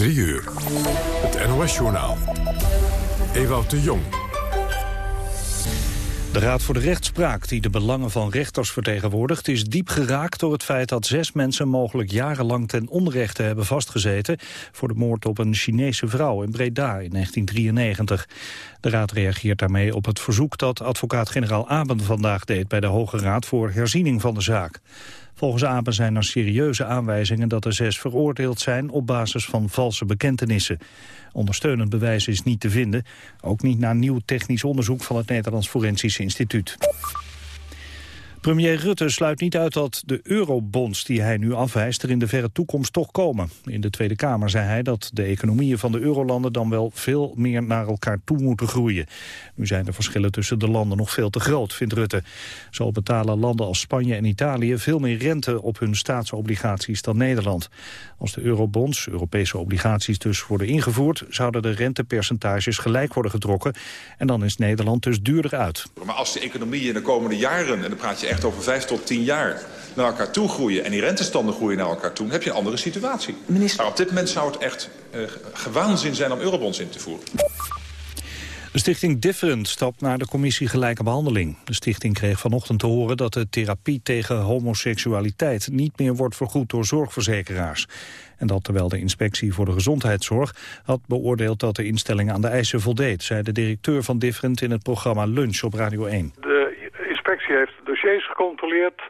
3 uur. Het NOS-journaal. Ewout de Jong. De Raad voor de Rechtspraak, die de belangen van rechters vertegenwoordigt... is diep geraakt door het feit dat zes mensen mogelijk jarenlang ten onrechte hebben vastgezeten... voor de moord op een Chinese vrouw in Breda in 1993. De Raad reageert daarmee op het verzoek dat advocaat-generaal Aben vandaag deed... bij de Hoge Raad voor herziening van de zaak. Volgens Aben zijn er serieuze aanwijzingen dat de zes veroordeeld zijn op basis van valse bekentenissen. Ondersteunend bewijs is niet te vinden, ook niet na nieuw technisch onderzoek van het Nederlands Forensisch Instituut. Premier Rutte sluit niet uit dat de eurobonds die hij nu afwijst er in de verre toekomst toch komen. In de Tweede Kamer zei hij dat de economieën van de eurolanden dan wel veel meer naar elkaar toe moeten groeien. Nu zijn de verschillen tussen de landen nog veel te groot, vindt Rutte. Zo betalen landen als Spanje en Italië veel meer rente op hun staatsobligaties dan Nederland. Als de eurobonds, Europese obligaties dus, worden ingevoerd, zouden de rentepercentages gelijk worden getrokken. En dan is Nederland dus duurder uit. Maar als de economieën de komende jaren, en dan praat je echt over vijf tot tien jaar naar elkaar toe groeien... en die rentestanden groeien naar elkaar toe, dan heb je een andere situatie. Minister... Maar op dit moment zou het echt uh, gewaanzin zijn om eurobonds in te voeren. De stichting Different stapt naar de commissie Gelijke Behandeling. De stichting kreeg vanochtend te horen dat de therapie tegen homoseksualiteit niet meer wordt vergoed door zorgverzekeraars. En dat terwijl de inspectie voor de gezondheidszorg had beoordeeld dat de instelling aan de eisen voldeed, zei de directeur van Different in het programma Lunch op Radio 1. De inspectie heeft dossiers gecontroleerd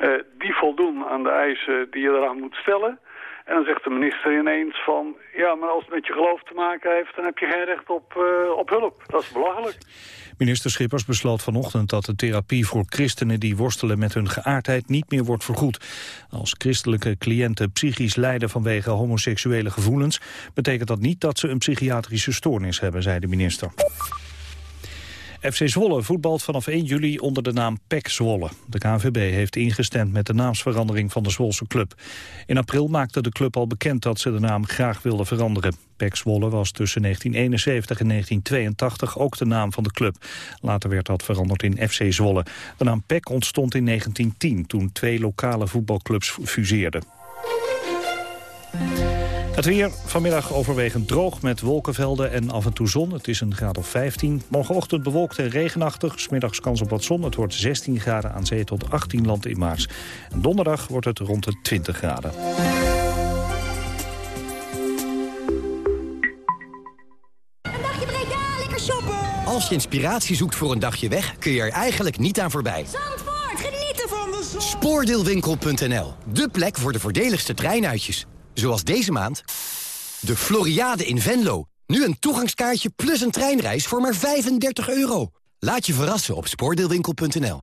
uh, die voldoen aan de eisen die je eraan moet stellen. En dan zegt de minister ineens van... ja, maar als het met je geloof te maken heeft... dan heb je geen recht op, uh, op hulp. Dat is belachelijk. Minister Schippers besloot vanochtend dat de therapie voor christenen... die worstelen met hun geaardheid niet meer wordt vergoed. Als christelijke cliënten psychisch lijden vanwege homoseksuele gevoelens... betekent dat niet dat ze een psychiatrische stoornis hebben, zei de minister. FC Zwolle voetbalt vanaf 1 juli onder de naam PEC Zwolle. De KNVB heeft ingestemd met de naamsverandering van de Zwolse club. In april maakte de club al bekend dat ze de naam graag wilde veranderen. PEC Zwolle was tussen 1971 en 1982 ook de naam van de club. Later werd dat veranderd in FC Zwolle. De naam PEC ontstond in 1910 toen twee lokale voetbalclubs fuseerden. Het weer vanmiddag overwegend droog met wolkenvelden en af en toe zon. Het is een graad of 15. Morgenochtend bewolkt en regenachtig. Smiddags kans op wat zon. Het wordt 16 graden aan zee tot 18 land in maart. En donderdag wordt het rond de 20 graden. Een dagje Breda, lekker shoppen! Als je inspiratie zoekt voor een dagje weg, kun je er eigenlijk niet aan voorbij. Zandvoort, genieten van de zon! Spoordeelwinkel.nl, de plek voor de voordeligste treinuitjes. Zoals deze maand. De Floriade in Venlo. Nu een toegangskaartje plus een treinreis voor maar 35 euro. Laat je verrassen op spoordeelwinkel.nl.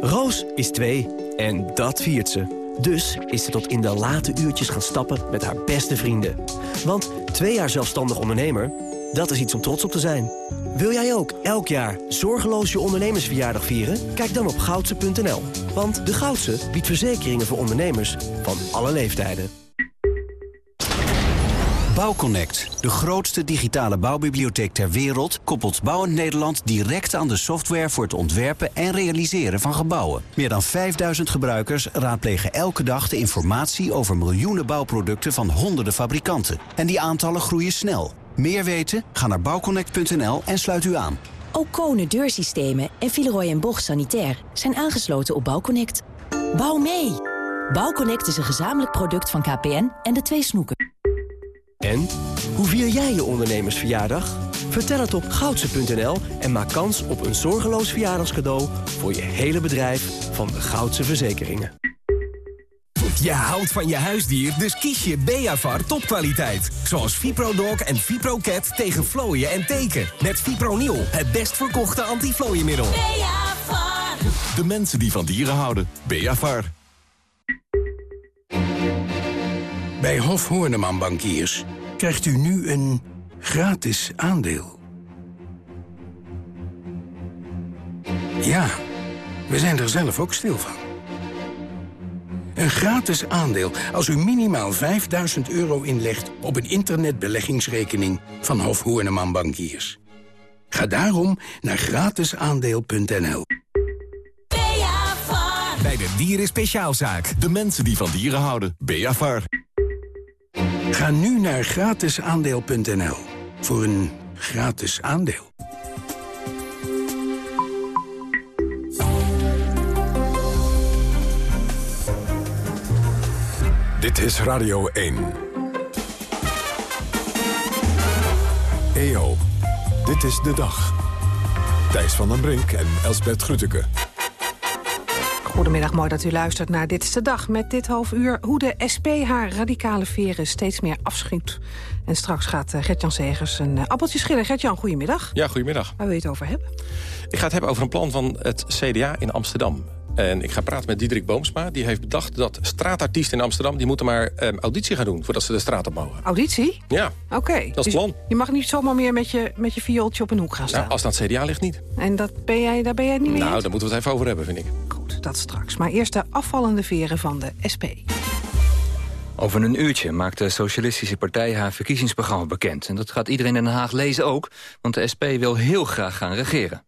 Roos is twee en dat viert ze. Dus is ze tot in de late uurtjes gaan stappen met haar beste vrienden. Want twee jaar zelfstandig ondernemer, dat is iets om trots op te zijn. Wil jij ook elk jaar zorgeloos je ondernemersverjaardag vieren? Kijk dan op goudse.nl. Want de Goudse biedt verzekeringen voor ondernemers van alle leeftijden. Bouwconnect, de grootste digitale bouwbibliotheek ter wereld... koppelt Bouwend Nederland direct aan de software voor het ontwerpen en realiseren van gebouwen. Meer dan 5000 gebruikers raadplegen elke dag de informatie over miljoenen bouwproducten van honderden fabrikanten. En die aantallen groeien snel. Meer weten? Ga naar bouwconnect.nl en sluit u aan. Ook Kone Deursystemen en Villeroy en Boch Sanitair zijn aangesloten op Bouwconnect. Bouw mee! Bouwconnect is een gezamenlijk product van KPN en de twee snoeken. En? Hoe vier jij je ondernemersverjaardag? Vertel het op goudse.nl en maak kans op een zorgeloos verjaardagscadeau... voor je hele bedrijf van de Goudse Verzekeringen. Je houdt van je huisdier, dus kies je Beavar topkwaliteit. Zoals ViproDog en ViproCat tegen vlooien en teken. Met Fipronil, het best verkochte antiflooienmiddel. Beavar. De mensen die van dieren houden. Beavar. Bij Hof Horneman Bankiers krijgt u nu een gratis aandeel. Ja, we zijn er zelf ook stil van. Een gratis aandeel als u minimaal 5000 euro inlegt op een internetbeleggingsrekening van Hof Horneman Bankiers. Ga daarom naar gratisaandeel.nl. Bij de Dieren Speciaalzaak. De mensen die van dieren houden. Beavar. Ga nu naar gratisaandeel.nl voor een gratis aandeel. Dit is Radio 1. EO, dit is de dag. Thijs van den Brink en Elsbert Grütke. Goedemiddag, mooi dat u luistert naar Dit is de Dag. Met dit half uur hoe de SP haar radicale veren steeds meer afschiet. En straks gaat uh, Gert-Jan Segers een uh, appeltje schillen. Gert-Jan, goedemiddag. Ja, goedemiddag. Waar wil je het over hebben? Ik ga het hebben over een plan van het CDA in Amsterdam. En ik ga praten met Diederik Boomsma. Die heeft bedacht dat straatartiesten in Amsterdam... die moeten maar um, auditie gaan doen voordat ze de straat op mogen. Auditie? Ja, Oké. Okay. dat is dus het plan. Je mag niet zomaar meer met je, met je viooltje op een hoek gaan staan. Nou, als dat CDA ligt niet. En dat ben jij, daar ben jij niet mee Nou, daar moeten we het even over hebben, vind ik. Goed, dat straks. Maar eerst de afvallende veren van de SP. Over een uurtje maakt de Socialistische Partij haar verkiezingsprogramma bekend. En dat gaat iedereen in Den Haag lezen ook, want de SP wil heel graag gaan regeren.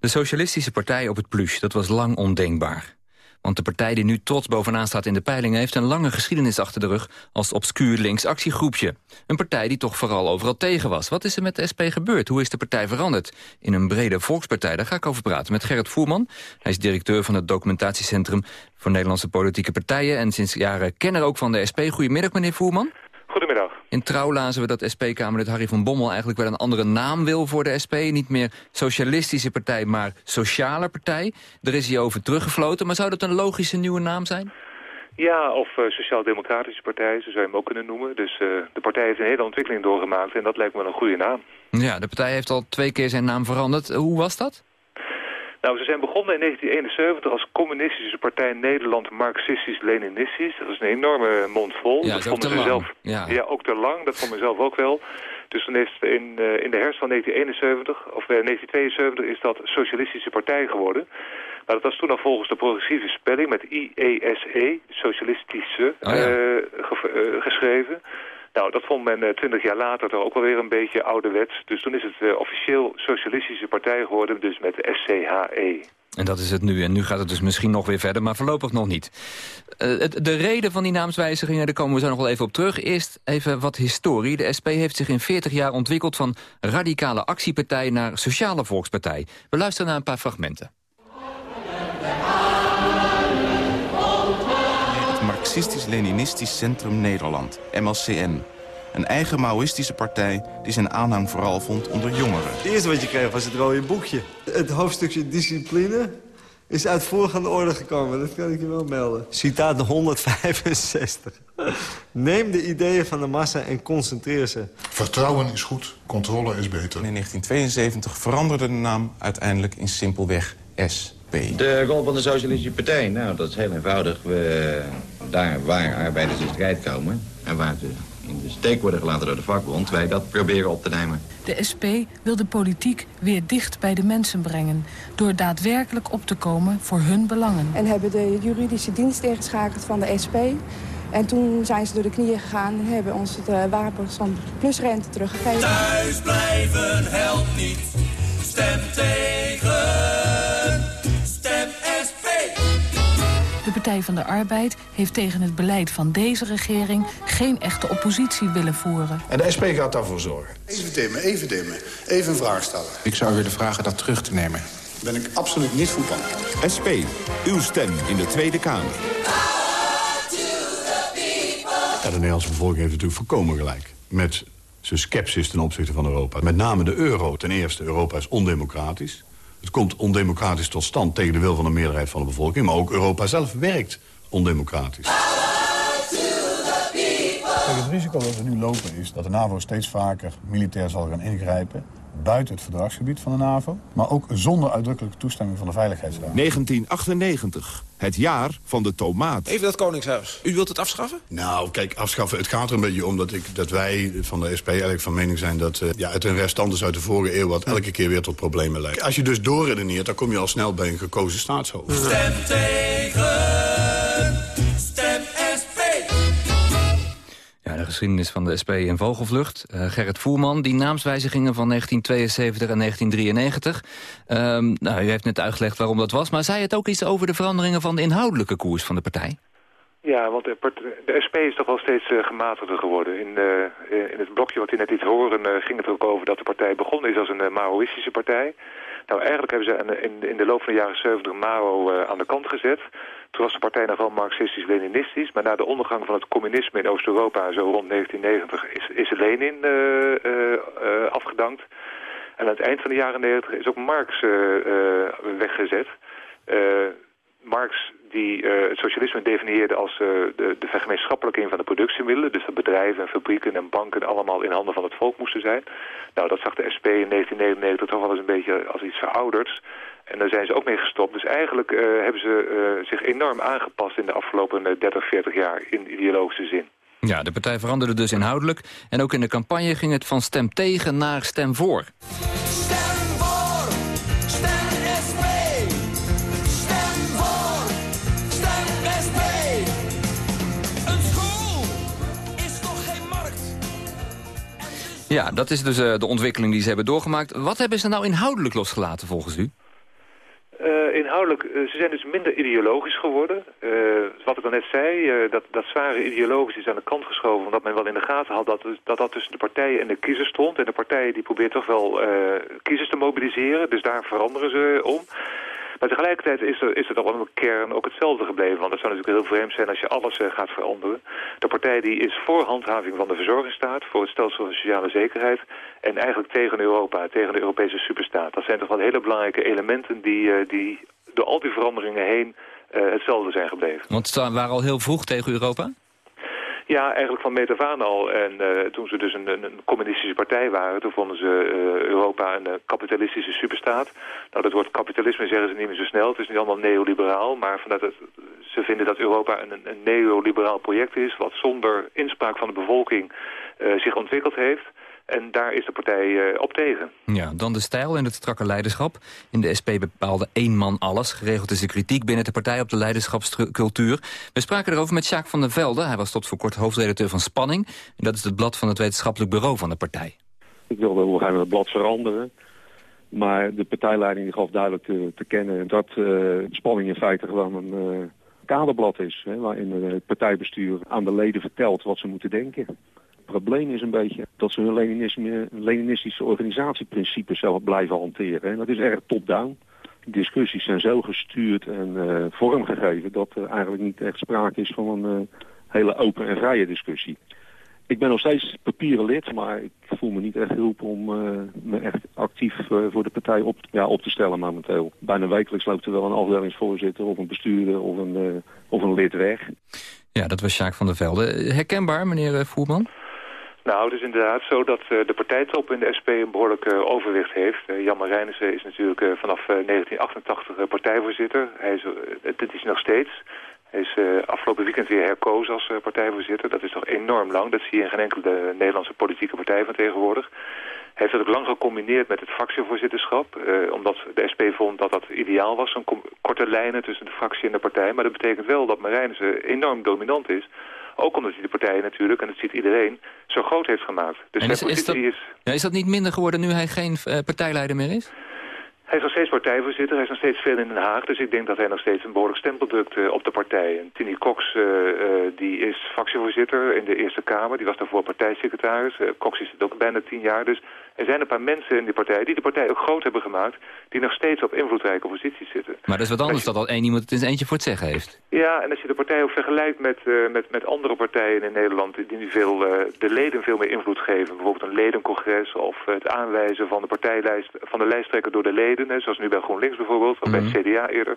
De Socialistische Partij op het plus, dat was lang ondenkbaar. Want de partij die nu trots bovenaan staat in de peilingen... heeft een lange geschiedenis achter de rug als obscuur links actiegroepje. Een partij die toch vooral overal tegen was. Wat is er met de SP gebeurd? Hoe is de partij veranderd? In een brede volkspartij, daar ga ik over praten met Gerrit Voerman. Hij is directeur van het documentatiecentrum voor Nederlandse politieke partijen... en sinds jaren kenner ook van de SP. Goedemiddag, meneer Voerman. Goedemiddag. In Trouw lazen we dat SP-Kamerlid Harry van Bommel eigenlijk wel een andere naam wil voor de SP. Niet meer socialistische partij, maar sociale partij. Er is hier over teruggefloten, maar zou dat een logische nieuwe naam zijn? Ja, of uh, Sociaal-Democratische Partij, zo zou je hem ook kunnen noemen. Dus uh, de partij heeft een hele ontwikkeling doorgemaakt en dat lijkt me wel een goede naam. Ja, de partij heeft al twee keer zijn naam veranderd. Hoe was dat? Nou, ze zijn begonnen in 1971 als communistische partij Nederland Marxistisch-Leninistisch. Dat is een enorme mond vol. Ja, dat ook te ze lang. zelf. Ja. ja, ook te lang. Dat vond men zelf ook wel. Dus toen is in, uh, in de herfst van 1971, of uh, 1972, is dat Socialistische Partij geworden. Maar dat was toen al volgens de progressieve spelling met I-E-S-E, Socialistische, Oh ja. uh, ge geschreven. Nou, dat vond men twintig jaar later toch ook wel weer een beetje ouderwets. Dus toen is het uh, officieel Socialistische Partij geworden, dus met SCHE. En dat is het nu. En nu gaat het dus misschien nog weer verder, maar voorlopig nog niet. Het, de reden van die naamswijzigingen, daar komen we zo nog wel even op terug. Eerst even wat historie. De SP heeft zich in 40 jaar ontwikkeld van radicale actiepartij naar sociale volkspartij. We luisteren naar een paar fragmenten. Marxistisch-Leninistisch Centrum Nederland, MLCN. Een eigen Maoïstische partij die zijn aanhang vooral vond onder jongeren. Het eerste wat je kreeg was het rode boekje. Het hoofdstukje discipline is uit voorgaande orde gekomen. Dat kan ik je wel melden. Citaat 165. Neem de ideeën van de massa en concentreer ze. Vertrouwen is goed, controle is beter. In 1972 veranderde de naam uiteindelijk in simpelweg SP. De rol van de Socialistische Partij, nou dat is heel eenvoudig. We, daar waar arbeiders in strijd komen en waar ze in de steek worden gelaten door de vakbond... wij dat proberen op te nemen. De SP wil de politiek weer dicht bij de mensen brengen... door daadwerkelijk op te komen voor hun belangen. En hebben de juridische dienst ingeschakeld van de SP... En toen zijn ze door de knieën gegaan en hebben ons het uh, wapen van plusrente teruggegeven. Thuis blijven helpt niet. Stem tegen. De Partij van de Arbeid heeft tegen het beleid van deze regering... geen echte oppositie willen voeren. En de SP gaat daarvoor zorgen. Even dimmen, even dimmen. Even een vraag stellen. Ik zou willen vragen dat terug te nemen. Ben ik absoluut niet van plan. SP, uw stem in de Tweede Kamer. Ja, de Nederlandse bevolking heeft natuurlijk volkomen gelijk. Met zijn sceptisch ten opzichte van Europa. Met name de euro. Ten eerste, Europa is ondemocratisch. Het komt ondemocratisch tot stand tegen de wil van de meerderheid van de bevolking. Maar ook Europa zelf werkt ondemocratisch. Kijk, het risico dat we nu lopen is dat de NAVO steeds vaker militair zal gaan ingrijpen buiten het verdragsgebied van de NAVO... maar ook zonder uitdrukkelijke toestemming van de Veiligheidsraad. 1998, het jaar van de tomaat. Even dat Koningshuis. U wilt het afschaffen? Nou, kijk, afschaffen, het gaat er een beetje om dat, ik, dat wij van de SP eigenlijk van mening zijn... dat uh, ja, het een restant is uit de vorige eeuw wat elke keer weer tot problemen leidt. Als je dus doorredeneert, dan kom je al snel bij een gekozen staatshoofd. Stem tegen. De geschiedenis van de SP in vogelvlucht. Uh, Gerrit Voerman, die naamswijzigingen van 1972 en 1993. Um, nou, u heeft net uitgelegd waarom dat was, maar zei het ook iets over de veranderingen van de inhoudelijke koers van de partij? Ja, want de, SP is toch wel steeds eh, gematigder geworden. In, eh, in het blokje wat u net liet horen eh, ging het ook over dat de partij begonnen is als een eh, Maoïstische partij. Nou, eigenlijk hebben ze in, in de loop van de jaren 70 Mao eh, aan de kant gezet. Toen was de partij nog wel marxistisch-leninistisch. Maar na de ondergang van het communisme in Oost-Europa, zo rond 1990, is, is Lenin eh, eh, afgedankt. En aan het eind van de jaren 90 is ook Marx eh, weggezet. Marx die het socialisme definieerde als de, de vergemeenschappelijking van de productiemiddelen. Dus dat bedrijven en fabrieken en banken allemaal in handen van het volk moesten zijn. Nou, dat zag de SP in 1999 toch wel eens een beetje als iets verouderd. En daar zijn ze ook mee gestopt. Dus eigenlijk eh, hebben ze eh, zich enorm aangepast in de afgelopen eh, 30, 40 jaar in ideologische zin. Ja, de partij veranderde dus inhoudelijk. En ook in de campagne ging het van stem tegen naar stem voor. Stem SP. Stem voor. Stem SP. Een school is toch geen markt? Ja, dat is dus eh, de ontwikkeling die ze hebben doorgemaakt. Wat hebben ze nou inhoudelijk losgelaten volgens u? Eh, inhoudelijk, eh, ze zijn dus minder ideologisch geworden. Eh, wat ik al net zei, dat, dat zware ideologisch is aan de kant geschoven... omdat men wel in de gaten had dat dat, dat tussen de partijen en de kiezers stond. En de partijen die proberen toch wel kiezers te mobiliseren, dus daar veranderen ze om. Maar tegelijkertijd is er, is er toch een kern ook hetzelfde gebleven. Want het zou natuurlijk heel vreemd zijn als je alles eh, gaat veranderen. De partij die is voor handhaving van de verzorgingsstaat, voor het stelsel van sociale zekerheid... en eigenlijk tegen Europa, tegen de Europese superstaat. Dat zijn toch wel hele belangrijke elementen die, eh, die door al die veranderingen heen eh, hetzelfde zijn gebleven. Want ze waren al heel vroeg tegen Europa? Ja, eigenlijk van meet al. En eh, toen ze dus een, een, communistische partij waren, toen vonden ze eh, Europa een eh, kapitalistische superstaat. Nou, dat woord kapitalisme zeggen ze niet meer zo snel. Het is niet allemaal neoliberaal, maar vanuit het, ze vinden dat Europa een, een neoliberaal project is, wat zonder inspraak van de bevolking zich ontwikkeld heeft. En daar is de partij eh, op tegen. Ja, dan de stijl en het strakke leiderschap. In de SP bepaalde één man alles. Geregeld is de kritiek binnen de partij op de leiderschapscultuur. We spraken erover met Sjaak van der Velde. Hij was tot voor kort hoofdredacteur van Spanning. En dat is het blad van het wetenschappelijk bureau van de partij. Ik wilde hoe gaan we het blad veranderen. Maar de partijleiding die gaf duidelijk te, te kennen dat eh, spanning in feite gewoon een eh, kaderblad is. Hè, waarin het partijbestuur aan de leden vertelt wat ze moeten denken. Probleem is een beetje dat ze hun Leninistische organisatieprincipes zelf blijven hanteren. En dat is erg top-down. Discussies zijn zo gestuurd en eh, vormgegeven dat er eigenlijk niet echt sprake is van een eh, hele open en vrije discussie. Ik ben nog steeds papieren lid, maar ik voel me niet echt geroepen om eh, me echt actief voor de partij op, ja, op te stellen momenteel. Bijna wekelijks loopt er wel een afdelingsvoorzitter of een bestuurder of een, of een lid weg. Ja, dat was Sjaak van der Velde. Herkenbaar, meneer Voerman? Nou, het is inderdaad zo dat eh, de partijtop in de SP een behoorlijk eh, overwicht heeft. Eh, Jan Marijnissen is natuurlijk vanaf eh, 1988 eh, partijvoorzitter. Hij is, dit is nog steeds. Hij is afgelopen weekend weer herkozen als partijvoorzitter. Dat is toch enorm lang. Dat zie je in geen enkele Nederlandse politieke partij van tegenwoordig. Hij heeft dat ook lang gecombineerd met het fractievoorzitterschap. omdat de SP vond dat dat ideaal was. Zo'n korte lijnen tussen de fractie en de partij. Maar dat betekent wel dat Marijnissen enorm dominant is. Ook omdat hij de partij natuurlijk, en dat ziet iedereen, zo groot heeft gemaakt. Dus En is, is, dat, is... ja, is dat niet minder geworden nu hij geen eh, partijleider meer is? Hij is nog steeds partijvoorzitter, hij is nog steeds veel in Den Haag. Dus ik denk dat hij nog steeds een behoorlijk stempel drukt eh, op de partij. En Tini Cox, eh, die is fractievoorzitter in de Eerste Kamer. Die was daarvoor partijsecretaris. Cox is het ook bijna tien jaar. Dus er zijn een paar mensen in die partij die de partij ook groot hebben gemaakt... die nog steeds op invloedrijke posities zitten. Maar dat is wat anders dan dat één iemand het in zijn eentje voor het zeggen heeft. Ja, en als je de partij ook vergelijkt met, eh, met, met andere partijen in Nederland... die nu veel, eh, de leden veel meer invloed geven. Bijvoorbeeld een ledencongres of het aanwijzen van de partijlijst... van de lijsttrekker door de leden, hè, zoals nu bij GroenLinks bijvoorbeeld... of bij het CDA eerder.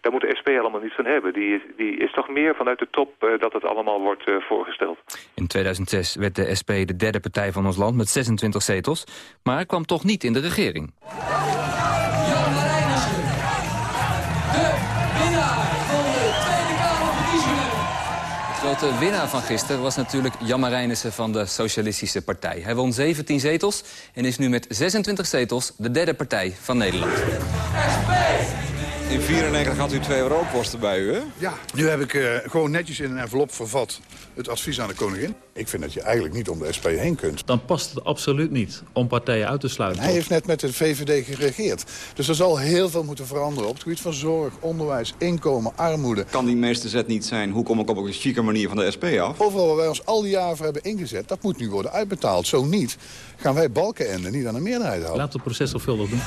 Daar moet de SP allemaal niets van hebben. Die is, die is toch meer vanuit de top eh, dat het allemaal wordt voorgesteld. In 2006 werd de SP de derde partij van ons land met 26 zetels. Maar kwam toch niet in de regering. Jan Marijnissen. De winnaar van de Tweede Kamerverkiezingen. De grote winnaar van gisteren was natuurlijk Jan Marijnissen van de Socialistische Partij. Hij won 17 zetels en is nu met 26 zetels de derde partij van Nederland. SP. In 94 had u twee rookworsten bij u, hè? Ja, nu heb ik eh, gewoon netjes in een envelop vervat het advies aan de koningin. Ik vind dat je eigenlijk niet om de SP heen kunt. Dan past het absoluut niet om partijen uit te sluiten. Hij heeft net met de VVD geregeerd. Dus er zal heel veel moeten veranderen op het gebied van zorg, onderwijs, inkomen, armoede. Kan die meeste zet niet zijn, hoe kom ik op een chique manier van de SP af? Overal waar wij ons al die jaren voor hebben ingezet, dat moet nu worden uitbetaald. Zo niet, gaan wij balkenende niet aan de meerderheid houden. Laat het proces zorgvuldig doen.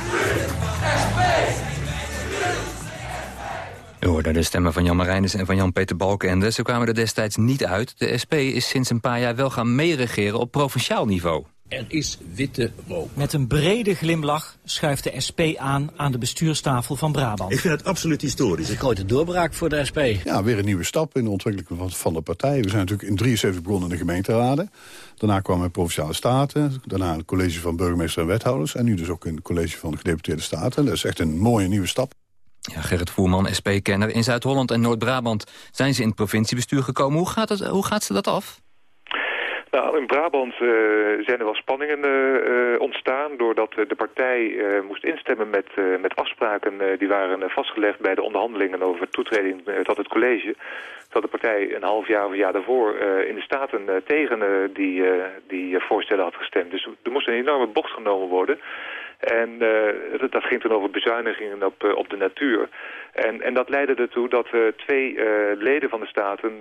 U hoorde de stemmen van Jan Marijnis en van Jan-Peter Balkenende. Ze kwamen er destijds niet uit. De SP is sinds een paar jaar wel gaan meeregeren op provinciaal niveau. Er is witte rook. Met een brede glimlach schuift de SP aan aan de bestuurstafel van Brabant. Ik vind het absoluut historisch. Een grote doorbraak voor de SP. Ja, weer een nieuwe stap in de ontwikkeling van, van de partij. We zijn natuurlijk in 73 begonnen in de gemeenteraden. Daarna kwamen Provinciale Staten. Daarna een college van burgemeester en wethouders. En nu dus ook een college van de gedeputeerde staten. Dat is echt een mooie nieuwe stap. Ja, Gerrit Voerman, SP-kenner. In Zuid-Holland en Noord-Brabant zijn ze in het provinciebestuur gekomen. Hoe gaat, het, hoe gaat ze dat af? Nou, in Brabant uh, zijn er wel spanningen uh, ontstaan... doordat de partij moest instemmen met, met afspraken... die waren vastgelegd bij de onderhandelingen over toetreding tot het college. Dat de partij een half jaar of een jaar daarvoor in de Staten tegen die, die voorstellen had gestemd. Dus er moest een enorme bocht genomen worden... En uh, dat, ging toen over bezuinigingen op, uh, op de natuur. En, en dat leidde ertoe dat uh, twee leden van de Staten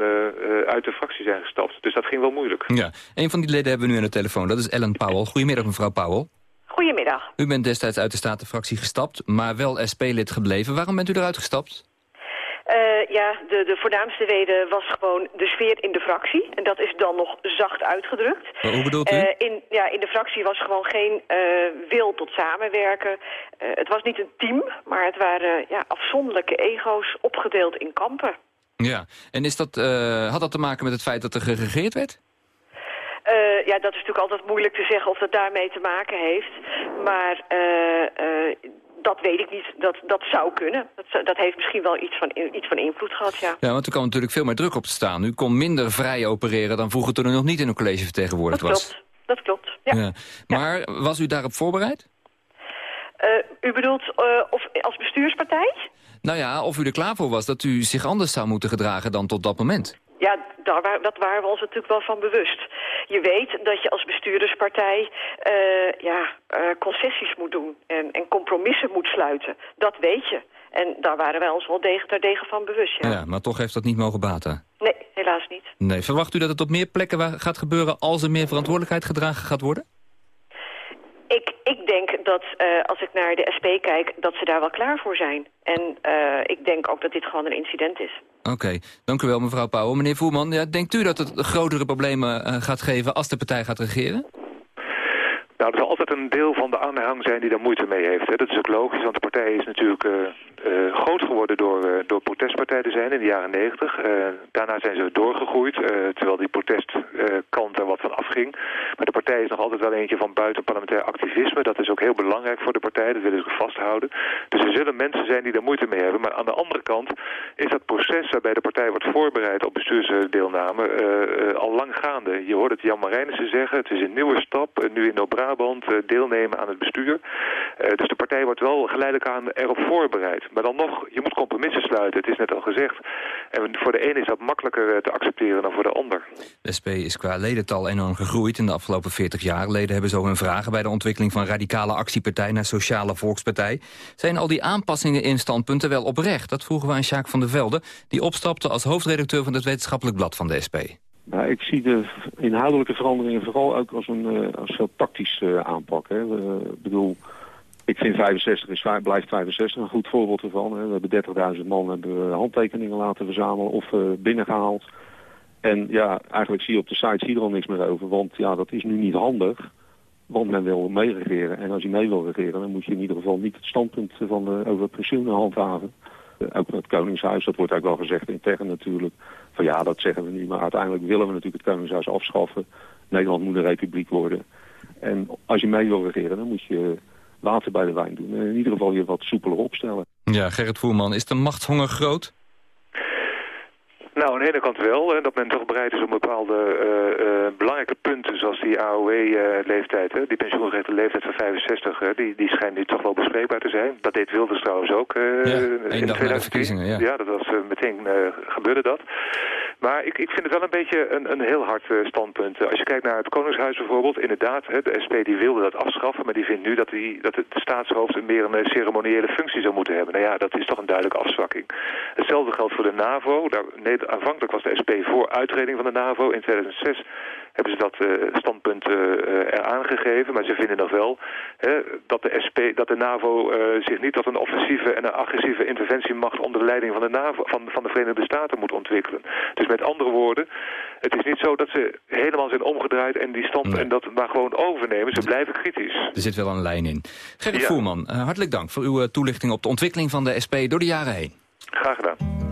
uit de fractie zijn gestapt. Dus dat ging wel moeilijk. Ja, een van die leden hebben we nu aan de telefoon. Dat is Ellen Powell. Goedemiddag, mevrouw Powell. Goedemiddag. U bent destijds uit de Statenfractie gestapt, maar wel SP-lid gebleven. Waarom bent u eruit gestapt? Uh, ja, de, de voornaamste reden was gewoon de sfeer in de fractie. En dat is dan nog zacht uitgedrukt. Maar hoe bedoelt u? Uh, in, ja, in de fractie was gewoon geen uh, wil tot samenwerken. het was niet een team, maar het waren ja, afzonderlijke ego's opgedeeld in kampen. Ja, en is dat, had dat te maken met het feit dat er geregeerd werd? Uh, ja, dat is natuurlijk altijd moeilijk te zeggen of dat daarmee te maken heeft. Maar uh, uh, dat weet ik niet. Dat, dat zou kunnen. Dat, dat heeft misschien wel iets van, iets van invloed gehad, ja. Ja, want er kwam natuurlijk veel meer druk op te staan. U kon minder vrij opereren dan vroeger toen u nog niet in een college vertegenwoordigd was. Dat klopt, dat klopt, ja. ja. Maar ja. was u daarop voorbereid? Uh, u bedoelt uh, of als bestuurspartij? Nou ja, of u er klaar voor was dat u zich anders zou moeten gedragen dan tot dat moment. Ja, daar, dat waren we ons natuurlijk wel van bewust. Je weet dat je als bestuurderspartij uh, ja, uh, concessies moet doen en, en compromissen moet sluiten. Dat weet je. En daar waren wij ons wel degen, terdege van bewust, ja. ja. Maar toch heeft dat niet mogen baten? Nee, helaas niet. Nee, verwacht u dat het op meer plekken gaat gebeuren als er meer verantwoordelijkheid gedragen gaat worden? Dat uh, als ik naar de SP kijk, dat ze daar wel klaar voor zijn. En uh, ik denk ook dat dit gewoon een incident is. Oké, okay. dank u wel mevrouw Pauwen. Meneer Voerman, ja, denkt u dat het grotere problemen uh, gaat geven als de partij gaat regeren? Nou, er zal altijd een deel van de aanhang zijn die daar moeite mee heeft. Hè. Dat is ook logisch, want de partij is natuurlijk uh, uh, groot geworden door, uh, door protestpartij te zijn in de jaren negentig. daarna zijn ze doorgegroeid, terwijl die protestkant er wat van afging. Maar de partij is nog altijd wel eentje van buitenparlementair activisme. Dat is ook heel belangrijk voor de partij, dat willen ze vasthouden. Dus er zullen mensen zijn die daar moeite mee hebben. Maar aan de andere kant is dat proces waarbij de partij wordt voorbereid op bestuursdeelname al lang gaande. Je hoort het Jan Marijnissen zeggen, het is een nieuwe stap, nu in Noord-Brabant deelnemen aan het bestuur. Uh, dus de partij wordt wel geleidelijk aan erop voorbereid. Maar dan nog, je moet compromissen sluiten, het is net al gezegd. En voor de ene is dat makkelijker te accepteren dan voor de ander. De SP is qua ledental enorm gegroeid in de afgelopen 40 jaar. Leden hebben zo hun vragen bij de ontwikkeling van radicale actiepartij naar sociale volkspartij. Zijn al die aanpassingen in standpunten wel oprecht? Dat vroegen we aan Sjaak van der Velde, die opstapte als hoofdredacteur van het wetenschappelijk blad van de SP. Nou, ik zie de inhoudelijke veranderingen vooral ook als een uh, als veel tactisch uh, aanpak. Ik uh, bedoel, ik vind 65 is, blijft 65 een goed voorbeeld ervan. Hè. We hebben 30.000 man hebben handtekeningen laten verzamelen of binnengehaald. En ja, eigenlijk zie je op de site zie je er al niks meer over. Want ja, dat is nu niet handig. Want men wil meeregeren. En als je mee wil regeren, dan moet je in ieder geval niet het standpunt van de, over pensioenen handhaven. Ook het Koningshuis, dat wordt ook wel gezegd intern natuurlijk. Van ja, dat zeggen we nu, maar uiteindelijk willen we natuurlijk het Koningshuis afschaffen. Nederland moet een republiek worden. En als je mee wil regeren, dan moet je water bij de wijn doen. En in ieder geval je wat soepeler opstellen. Ja, Gerrit Voerman, is de machtshonger groot? Nou, aan de ene kant wel. Hè, dat men toch bereid is om bepaalde uh, uh, belangrijke punten, zoals die AOW-leeftijd, die pensioengerechte leeftijd van 65, hè, die, die schijnt nu toch wel bespreekbaar te zijn. Dat deed Wilders trouwens ook eh, in dag na de verkiezingen, ja. dat was eh, meteen eh, gebeurde dat. Maar ik, ik vind het wel een beetje een, een heel hard eh, standpunt. Eh, Als je kijkt naar het Koningshuis bijvoorbeeld, inderdaad, hè, de SP die wilde dat afschaffen, maar die vindt nu dat, die, dat het staatshoofd een meer een eh, ceremoniële functie zou moeten hebben. Nou ja, dat is toch een duidelijke afzwakking. Hetzelfde geldt voor de NAVO. Daar, aanvankelijk was de SP voor uittreding van de NAVO. In 2006 hebben ze dat eh, standpunt eh, eh, eraan gegeven. Maar ze vinden nog wel hè, dat, de SP, dat de NAVO zich niet tot een offensieve en een agressieve interventiemacht onder de leiding van de, NAVO, van, van de Verenigde Staten moet ontwikkelen. Dus met andere woorden, het is niet zo dat ze helemaal zijn omgedraaid en die stand en dat maar gewoon overnemen. Ze blijven kritisch. Er zit wel een lijn in. Gerrit Ja. Voerman, hartelijk dank voor uw toelichting op de ontwikkeling van de SP door de jaren heen. Graag gedaan.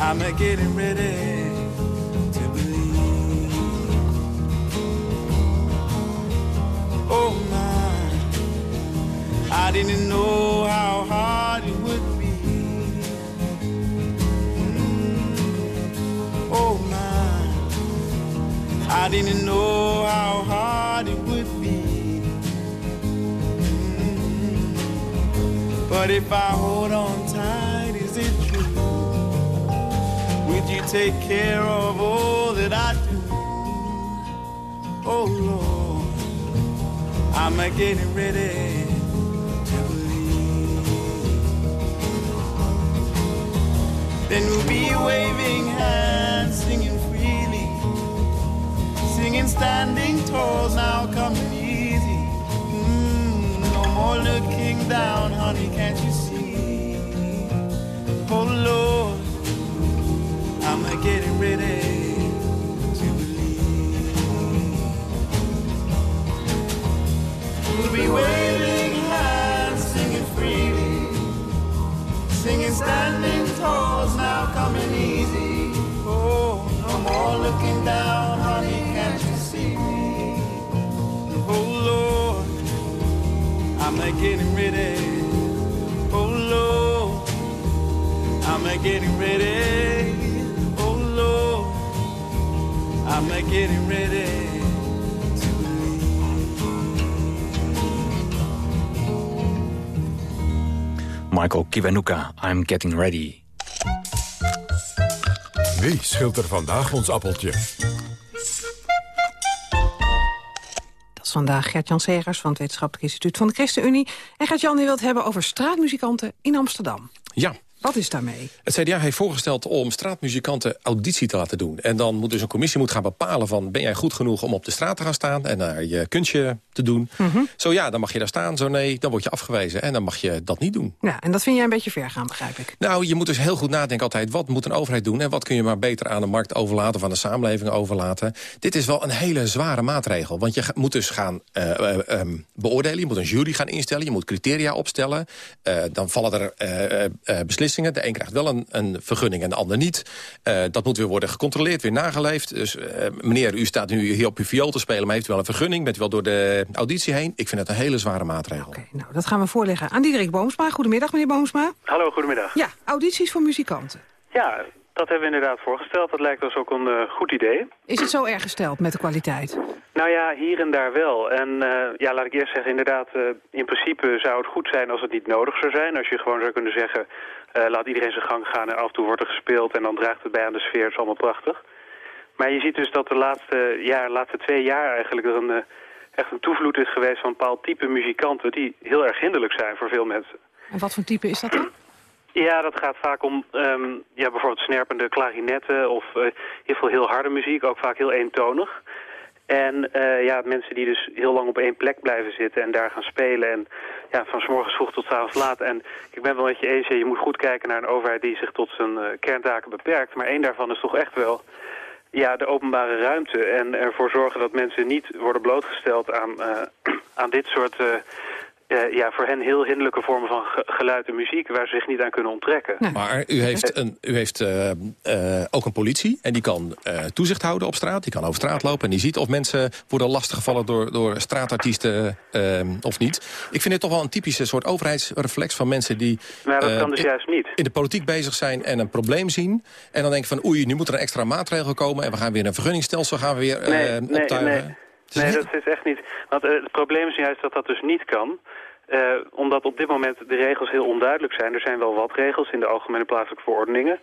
I'm getting ready to believe. Oh my, I didn't know how hard it would be. Mm. Oh my, I didn't know how hard it would be. Mm. But if I hold on take care of all that I do? Oh Lord, I'm a getting ready to believe. Then we'll be waving hands, singing freely, singing standing tall, now coming easy. Mm, no more looking down, honey, can't you see? Oh Lord. Getting ready to believe. We'll be waving hands, singing freely, singing standing tall, now coming easy. Oh, no more looking down, honey, can't you see me? Oh Lord, I'm a getting ready. Oh Lord, I'm a getting ready. I'm getting ready. Michael Kiwanuka, I'm getting ready. Wie schilt er vandaag ons appeltje? Dat is vandaag Gert-Jan Segers van het Wetenschappelijk Instituut van de ChristenUnie. En Gert-Jan die wil het hebben over straatmuzikanten in Amsterdam. Ja. Wat is daarmee? Het CDA heeft voorgesteld om straatmuzikanten auditie te laten doen. En dan moet dus een commissie moet gaan bepalen van... ben jij goed genoeg om op de straat te gaan staan en naar je kunstje te doen. Mhm. Zo ja, dan mag je daar staan. Zo nee, dan word je afgewezen. En dan mag je dat niet doen. Ja, en dat vind jij een beetje ver gaan, begrijp ik. Nou, je moet dus heel goed nadenken altijd... wat moet een overheid doen en wat kun je maar beter aan de markt overlaten... of aan de samenleving overlaten. Dit is wel een hele zware maatregel. Want je moet dus gaan eh, eh, ehm, beoordelen. Je moet een jury gaan instellen. Je moet criteria opstellen. Eh, dan vallen er eh, beslissingen. De een krijgt wel een, een vergunning en de ander niet. Eh, dat moet weer worden gecontroleerd, weer nageleefd. Dus eh, meneer, u staat nu hier op uw viool te spelen... maar heeft u wel een vergunning? Bent u wel door de auditie heen? Ik vind het een hele zware maatregel. Nou, dat gaan we voorleggen aan Diederik Boomsma. Goedemiddag, meneer Boomsma. Hallo, goedemiddag. Ja, audities voor muzikanten. Ja, dat hebben we inderdaad voorgesteld. Dat lijkt ons ook een eh, goed idee. Is het zo erg gesteld met de kwaliteit? Nou ja, hier en daar wel. En eh, ja, laat ik eerst zeggen, inderdaad, eh, in principe zou het goed zijn als het niet nodig zou zijn. Als je gewoon zou kunnen zeggen, laat iedereen zijn gang gaan en af en toe wordt er gespeeld en dan draagt het bij aan de sfeer. Het is allemaal prachtig. Maar je ziet dus dat de laatste, ja, laatste twee jaar eigenlijk er een, eh, echt een toevloed is geweest van een bepaald type muzikanten die heel erg hinderlijk zijn voor veel mensen. En wat voor type is dat dan? Ja, dat gaat vaak om ehm, ja, bijvoorbeeld snerpende klarinetten of eh, heel veel heel harde muziek, ook vaak heel eentonig. En eh, ja, mensen die dus heel lang op één plek blijven zitten en daar gaan spelen. En ja, van 's morgens vroeg tot 's avonds laat. En ik ben wel met je eens, je moet goed kijken naar een overheid die zich tot zijn eh, kerntaken beperkt. Maar één daarvan is toch echt wel ja, de openbare ruimte. En ervoor zorgen dat mensen niet worden blootgesteld aan, eh, aan dit soort... eh, eh, ja, voor hen heel hinderlijke vormen van ge- geluid en muziek... waar ze zich niet aan kunnen onttrekken. Maar u heeft, een, u heeft eh, eh, ook een politie en die kan eh, toezicht houden op straat. Die kan over straat lopen en die ziet of mensen worden lastiggevallen door, door straatartiesten eh, of niet. Ik vind het toch wel een typische soort overheidsreflex van mensen die Maar dat eh, kan dus in, juist niet. in de politiek bezig zijn en een probleem zien. En dan denken van oei, nu moet er een extra maatregel komen en we gaan weer een vergunningstelsel gaan we weer eh, Nee, nee, optuigen. nee. Nee, dat is echt niet. Want eh, het probleem is juist dat dat dus niet kan. Eh, omdat op dit moment de regels heel onduidelijk zijn. Er zijn wel wat regels in de algemene plaatselijke verordeningen.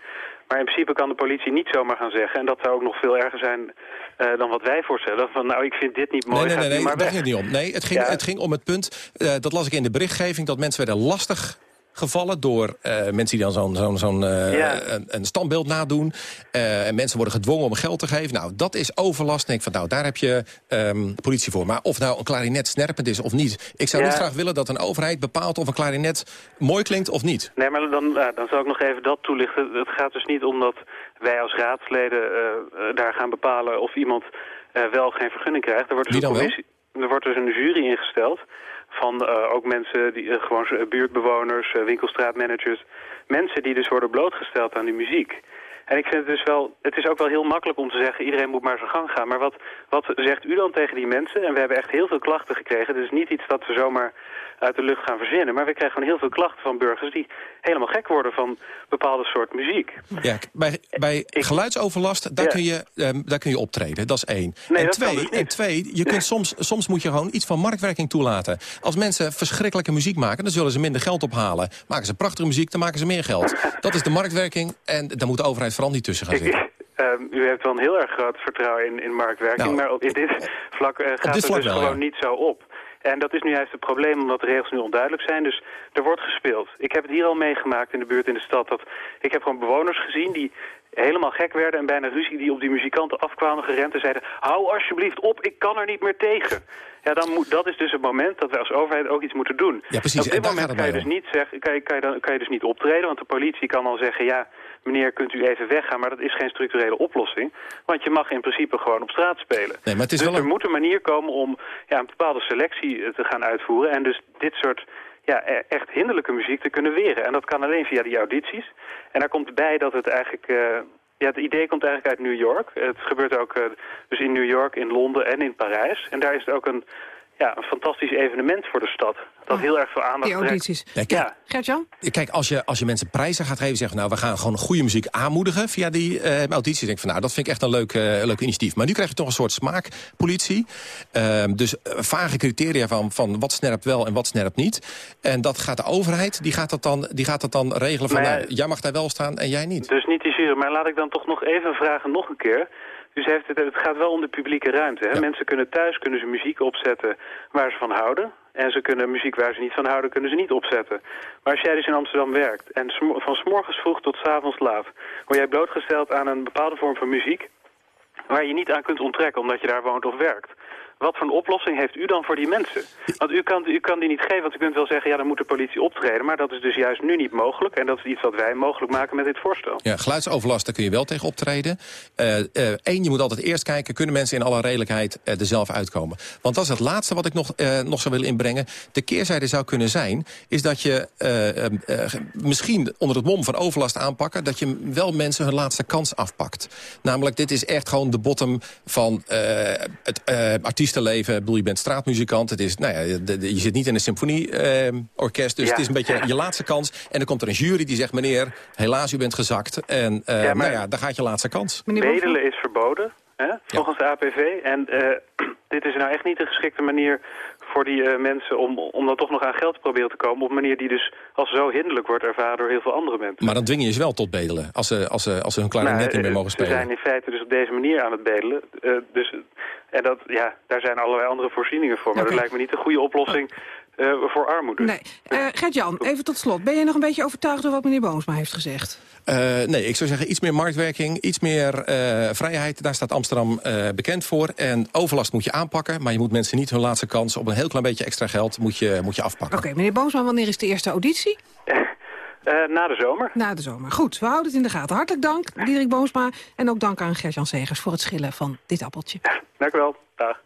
Maar in principe kan de politie niet zomaar gaan zeggen... en dat zou ook nog veel erger zijn eh, dan wat wij voorstellen... van nou, ik vind dit niet mooi, Nee, nee, nee, nee maar daar ging het niet om. Nee, het ging, Ja. het ging om het punt, dat las ik in de berichtgeving... dat mensen werden lastig gevallen door eh, mensen die dan zo'n zo'n zo'n eh, Ja. een, een standbeeld nadoen. Eh, en mensen worden gedwongen om geld te geven. Nou, dat is overlast. Denk ik van, nou, daar heb je ehm, politie voor. Maar of nou een klarinet snerpend is of niet... ik zou Ja. niet graag willen dat een overheid bepaalt... of een klarinet mooi klinkt of niet. Nee, maar dan, dan zal ik nog even dat toelichten. Het gaat dus niet om dat wij als raadsleden daar gaan bepalen of iemand wel of geen vergunning krijgt. Er wordt dus een commissie, er wordt dus een jury ingesteld van eh, ook mensen, die, eh, gewoon eh, buurtbewoners, winkelstraatmanagers. Mensen die dus worden blootgesteld aan die muziek. En ik vind het dus wel, het is ook wel heel makkelijk om te zeggen, iedereen moet maar zijn gang gaan. Maar wat, wat zegt u dan tegen die mensen? En we hebben echt heel veel klachten gekregen. Is niet iets dat we zomaar uit de lucht gaan verzinnen. Maar we krijgen gewoon heel veel klachten van burgers die helemaal gek worden van bepaalde soort muziek. Ja, bij, bij geluidsoverlast, daar, Ja. kun je, ehm, daar kun je optreden. Dat is één. Nee, en, dat twee, dus en twee, je kunt soms, soms moet je gewoon iets van marktwerking toelaten. Als mensen verschrikkelijke muziek maken, dan zullen ze minder geld ophalen. Maken ze prachtige muziek, dan maken ze meer geld. Dat is de marktwerking en daar moet de overheid vooral niet tussen gaan zitten. Ehm, u heeft wel een heel erg groot vertrouwen in, in marktwerking, Nou, maar op, in dit vlak eh, gaat dit het vlak dus wel, gewoon ja. niet zo op. En dat is nu juist het probleem, omdat de regels nu onduidelijk zijn. Dus er wordt gespeeld. Ik heb het hier al meegemaakt in de buurt in de stad. Dat ik heb gewoon bewoners gezien die helemaal gek werden en bijna ruzie die op die muzikanten afkwamen gerend en zeiden... hou alsjeblieft op, ik kan er niet meer tegen. Ja, dan moet, dat is dus het moment dat wij als overheid ook iets moeten doen. Ja, precies. Op dit moment kan je, dus niet zeggen, kan, je, kan, je dan, kan je dus niet optreden, want de politie kan dan zeggen... ja, meneer, kunt u even weggaan, maar dat is geen structurele oplossing. Want je mag in principe gewoon op straat spelen. Nee, maar het is dus wel er moet een manier komen om ja, een bepaalde selectie eh, te gaan uitvoeren... en dus dit soort ja, e- echt hinderlijke muziek te kunnen weren. En dat kan alleen via die audities. En daar komt bij dat het eigenlijk... eh, ja, het idee komt eigenlijk uit New York. Het gebeurt ook eh, dus in New York, in Londen en in Parijs. En daar is het ook een, ja, een fantastisch evenement voor de stad. Dat heel erg veel aandacht Die trekt. audities. Ja, kijk, Ja, Gert-Jan? Kijk, als je, als je mensen prijzen gaat geven, zeggen nou, we gaan gewoon goede muziek aanmoedigen via die eh auditie. denk ik van, nou, dat vind ik echt een leuk, eh, leuk initiatief. Maar nu krijg je toch een soort smaakpolitie. Ehm, dus eh, vage criteria van, van wat snerpt wel en wat snerpt niet. En dat gaat de overheid, die gaat dat dan, die gaat dat dan regelen van, Maar nou, jij mag daar wel staan en jij niet. Dus niet die jury, maar laat ik dan toch nog even vragen, nog een keer. U zegt het, het gaat wel om de publieke ruimte. Hè? Mensen kunnen thuis kunnen ze muziek opzetten waar ze van houden. En ze kunnen muziek waar ze niet van houden, kunnen ze niet opzetten. Maar als jij dus in Amsterdam werkt en van s morgens vroeg tot s avonds laat... word jij blootgesteld aan een bepaalde vorm van muziek... waar je niet aan kunt onttrekken omdat je daar woont of werkt. Wat voor een oplossing heeft u dan voor die mensen? Want u kan, u kan die niet geven, want u kunt wel zeggen... ja, dan moet de politie optreden, maar dat is dus juist nu niet mogelijk. En dat is iets wat wij mogelijk maken met dit voorstel. Ja, geluidsoverlast, daar kun je wel tegen optreden. Eén, je moet altijd eerst kijken, kunnen mensen in alle redelijkheid eh, er zelf uitkomen? Want dat is het laatste wat ik nog, eh, nog zou willen inbrengen. De keerzijde zou kunnen zijn, is dat je eh, eh, eh, misschien onder het mom van overlast aanpakken... dat je wel mensen hun laatste kans afpakt. Namelijk, dit is echt gewoon de bottom van eh, het eh, artiestenleven. Ik bedoel, je bent straatmuzikant. Het is, nou ja, de- de- je zit niet in een symfonieorkest, dus Ja. het is een beetje je laatste kans. En dan komt er een jury die zegt, meneer, helaas, u bent gezakt. En eh, Ja, maar- nou ja, daar gaat je laatste kans. Bedelen is verboden, hè, volgens de APV. En eh, dit is nou echt niet de geschikte manier voor die eh, mensen om, om dan toch nog aan geld te proberen te komen... op een manier die dus als zo hinderlijk wordt ervaren door heel veel andere mensen. Maar dan dwing je ze wel tot bedelen, als ze, als ze, als ze hun klarinet Nou, niet meer eh, mogen Ze spelen. zijn in feite dus op deze manier aan het bedelen. Eh, dus, en dat, ja, daar zijn allerlei andere voorzieningen voor. Maar dat lijkt me niet een goede oplossing eh, voor armoede. Nee. Uh, Gert-Jan, even tot slot. Ben je nog een beetje overtuigd door wat meneer Boomsma heeft gezegd? Uh, nee, ik zou zeggen iets meer marktwerking, iets meer uh, vrijheid. Daar staat Amsterdam uh, bekend voor. En overlast moet je aanpakken, maar je moet mensen niet hun laatste kans... op een heel klein beetje extra geld moet je, moet je afpakken. Oké, okay, meneer Boomsma, wanneer is de eerste auditie? na de zomer. Na de zomer. Goed, we houden het in de gaten. Hartelijk dank, Diederik Boomsma. En ook dank aan Gert-Jan Segers voor het schillen van dit appeltje. Dank u wel. Dag.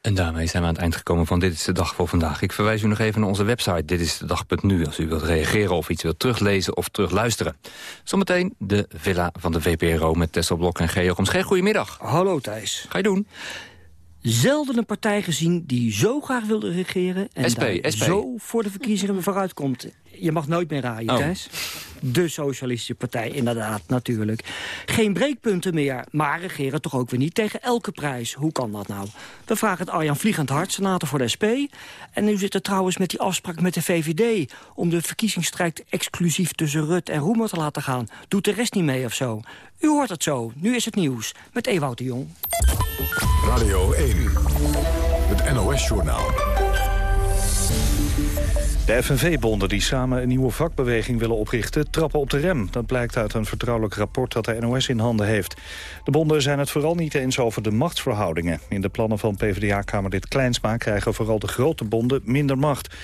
En daarmee zijn we aan het eind gekomen van Dit is de Dag voor vandaag. Ik verwijs u nog even naar onze website Dit is de Dag.nu... als u wilt reageren of iets wilt teruglezen of terugluisteren. Zometeen de villa van de VPRO met Tessel Blok en Geo. Goedemiddag. Hallo Thijs. Ga je doen? Zelden een partij gezien die zo graag wilde regeren... en SP, daar SP. zo voor de verkiezingen vooruit komt. Je mag nooit meer raaien, Oh. Thijs. De Socialistische Partij, inderdaad, natuurlijk. Geen breekpunten meer, maar regeren toch ook weer niet tegen elke prijs. Hoe kan dat nou? We vragen het Arjan Vliegend Hart, senator voor de SP. En nu zit er trouwens met die afspraak met de VVD... om de verkiezingsstrijd exclusief tussen Rut en Roemer te laten gaan. Doet de rest niet mee of zo? U hoort het zo. Nu is het nieuws met Ewout de Jong. Radio 1, het NOS-journaal. De FNV-bonden die samen een nieuwe vakbeweging willen oprichten... trappen op de rem. Dat blijkt uit een vertrouwelijk rapport dat de NOS in handen heeft. De bonden zijn het vooral niet eens over de machtsverhoudingen. In de plannen van PvdA-kamerlid Kleinsma... krijgen vooral de grote bonden minder macht.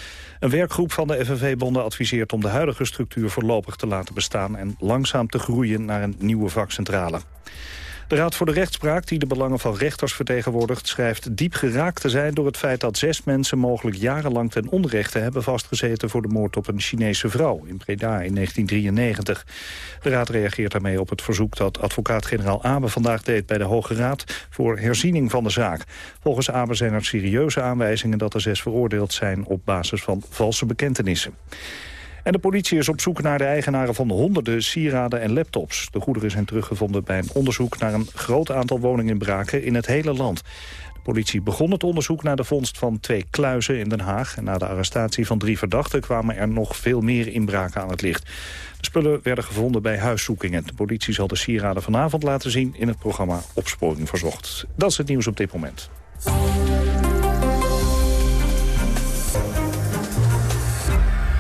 Een werkgroep van de FNV-bonden adviseert om de huidige structuur voorlopig te laten bestaan... en langzaam te groeien naar een nieuwe vakcentrale. De Raad voor de Rechtspraak, die de belangen van rechters vertegenwoordigt... schrijft diep geraakt te zijn door het feit dat zes mensen... mogelijk jarenlang ten onrechte hebben vastgezeten... voor de moord op een Chinese vrouw in Breda in 1993. De Raad reageert daarmee op het verzoek dat advocaat-generaal Abe vandaag deed... bij de Hoge Raad voor herziening van de zaak. Volgens Abe zijn er serieuze aanwijzingen dat de zes veroordeeld zijn... op basis van valse bekentenissen. En de politie is op zoek naar de eigenaren van honderden sieraden en laptops. De goederen zijn teruggevonden bij een onderzoek naar een groot aantal woninginbraken in het hele land. De politie begon het onderzoek naar de vondst van twee kluizen in Den Haag. En na de arrestatie van drie verdachten kwamen er nog veel meer inbraken aan het licht. De spullen werden gevonden bij huiszoekingen. De politie zal de sieraden vanavond laten zien in het programma Opsporing Verzocht. Dat is het nieuws op dit moment.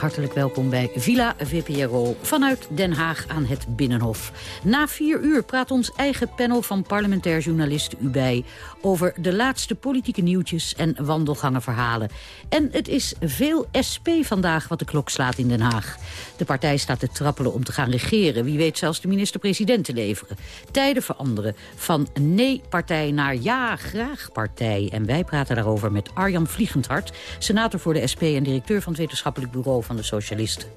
hartelijk welkom bij Villa VPRO vanuit Den Haag aan het Binnenhof. Na vier uur praat ons eigen panel van parlementair journalisten u bij... over de laatste politieke nieuwtjes en wandelgangenverhalen. En het is veel SP vandaag wat de klok slaat in Den Haag. De partij staat te trappelen om te gaan regeren. Wie weet zelfs de minister-president te leveren. Tijden veranderen. Van nee-partij naar ja-graag-partij. En wij praten daarover met Arjan Vliegendhart... senator voor de SP en directeur van het wetenschappelijk bureau van de Socialisten.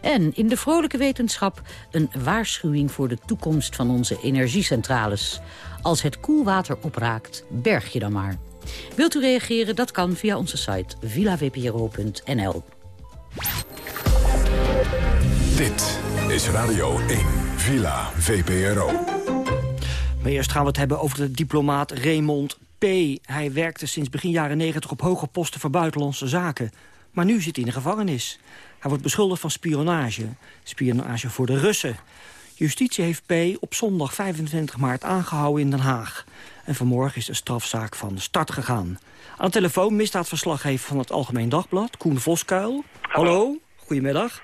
En in de vrolijke wetenschap een waarschuwing voor de toekomst van onze energiecentrales. Als het koelwater opraakt, berg je dan maar. Wilt u reageren? Dat kan via onze site villavpro.nl. Dit is Radio 1, Villa VPRO. Maar eerst gaan we het hebben over de diplomaat Raymond P. Hij werkte sinds begin jaren 90 op hoge posten voor buitenlandse zaken. Maar nu zit hij in de gevangenis. Hij wordt beschuldigd van spionage. Spionage voor de Russen. Justitie heeft P. op zondag 25 maart aangehouden in Den Haag. En vanmorgen is de strafzaak van start gegaan. Aan de telefoon misdaadverslaggever van het Algemeen Dagblad, Koen Voskuil. Hallo, goedemiddag.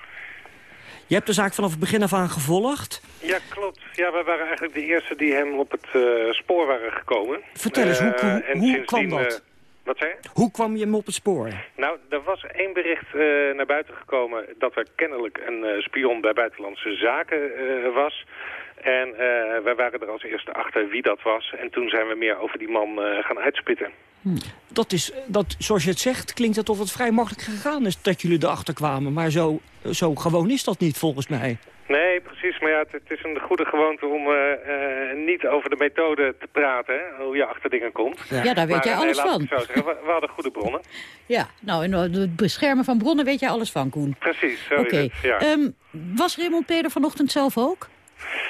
Je hebt de zaak vanaf het begin af aan gevolgd. Ja, klopt. Ja, wij waren eigenlijk de eerste die hem op het eh, spoor waren gekomen. Vertel eens, hoe- Eh, hoe- kwam dat? Wat zei je? Hoe kwam je hem op het spoor? Nou, er was één bericht eh, naar buiten gekomen dat er kennelijk een eh, spion bij Buitenlandse Zaken eh, was. En eh, wij waren er als eerste achter wie dat was. En toen zijn we meer over die man eh, gaan uitspitten. Dat is, dat, zoals je het zegt, klinkt het of het vrij makkelijk gegaan is dat jullie erachter kwamen. Maar zo, zo gewoon is dat niet, volgens mij. Nee, precies. Maar ja, het, het is een goede gewoonte om eh, eh, niet over de methode te praten, hè, hoe je achter dingen komt. Ja, daar weet Maar, jij eh, alles ik van. Zo zeggen. We, we hadden goede bronnen. Ja, nou, en het beschermen van bronnen weet jij alles van, Koen. Precies, zo Oké. is het. Ja. Ehm, was Raymond Peder vanochtend zelf ook?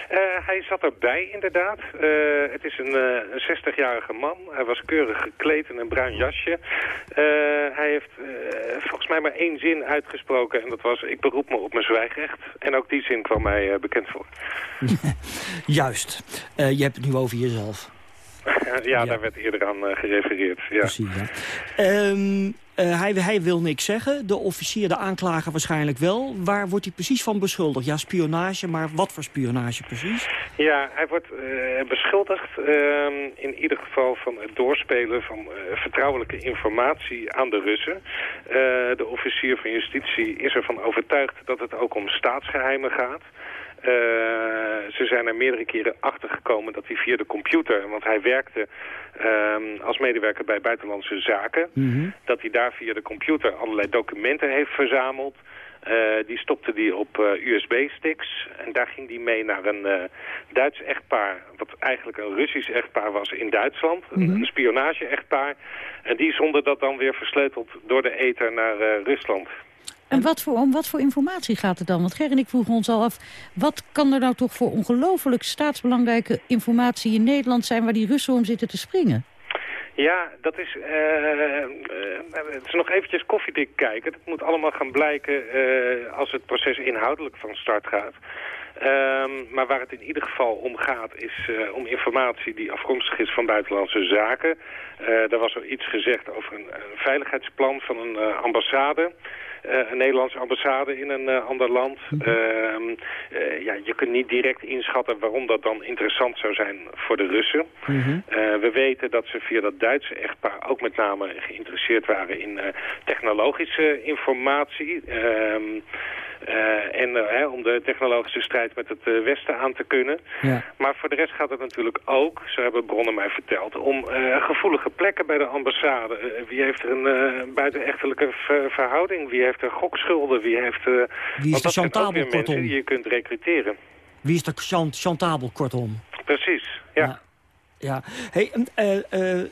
Eh, hij zat erbij inderdaad. Eh, het is een, eh, een 60-jarige man. Hij was keurig gekleed in een bruin jasje. Eh, hij heeft eh, volgens mij maar één zin uitgesproken en dat was... ik beroep me op mijn zwijgrecht. En ook die zin kwam mij eh, bekend voor. Juist. Eh, je hebt het nu over jezelf. ja, daar werd eerder aan eh, gerefereerd. Ja. Precies, ja. Ehm, eh, hij, hij wil niks zeggen. De officier, de aanklager waarschijnlijk wel. Waar wordt hij precies van beschuldigd? Ja, spionage, maar wat voor spionage precies? Ja, hij wordt eh, beschuldigd ehm, in ieder geval van het doorspelen van eh, vertrouwelijke informatie aan de Russen. De officier van justitie is ervan overtuigd dat het ook om staatsgeheimen gaat. Eh, ze zijn er meerdere keren achter gekomen dat hij via de computer, want hij werkte ehm, als medewerker bij Buitenlandse Zaken, dat hij daar via de computer allerlei documenten heeft verzameld. Eh, die stopte die op eh, USB-sticks en daar ging die mee naar een Duits echtpaar, wat eigenlijk een Russisch echtpaar was in Duitsland, een- een spionage-echtpaar. En die zonden dat dan weer versleuteld door de ether naar Rusland. En wat voor, om wat voor informatie gaat het dan? Want Ger en ik vroegen ons al af... wat kan er nou toch voor ongelooflijk staatsbelangrijke informatie in Nederland zijn... waar die Russen om zitten te springen? Ja, dat is, eh, eh, het is nog eventjes koffiedik kijken. Het moet allemaal gaan blijken als het proces inhoudelijk van start gaat. Ehm, maar waar het in ieder geval om gaat is om informatie die afkomstig is van buitenlandse zaken. Eh er was er iets gezegd over een, een veiligheidsplan van een eh, ambassade. Eh, een Nederlandse ambassade in een eh, ander land. Ehm, eh, ja, je kunt niet direct inschatten waarom dat dan interessant zou zijn voor de Russen. Eh, we weten dat ze via dat Duitse echtpaar ook met name geïnteresseerd waren in technologische informatie. Eh, en eh, hè, om de technologische strijd met het eh, Westen aan te kunnen. Ja. Maar voor de rest gaat het natuurlijk ook, zo hebben bronnen mij verteld, om gevoelige plekken bij de ambassade. Wie heeft er een buitenechtelijke ver- verhouding? Wie heeft er gokschulden? Wie heeft... Wie is de chantabel, kortom? die je kunt recruteren. Wie is de chant chantabel, kortom? Precies, ja. Ja. Hey, eh, eh,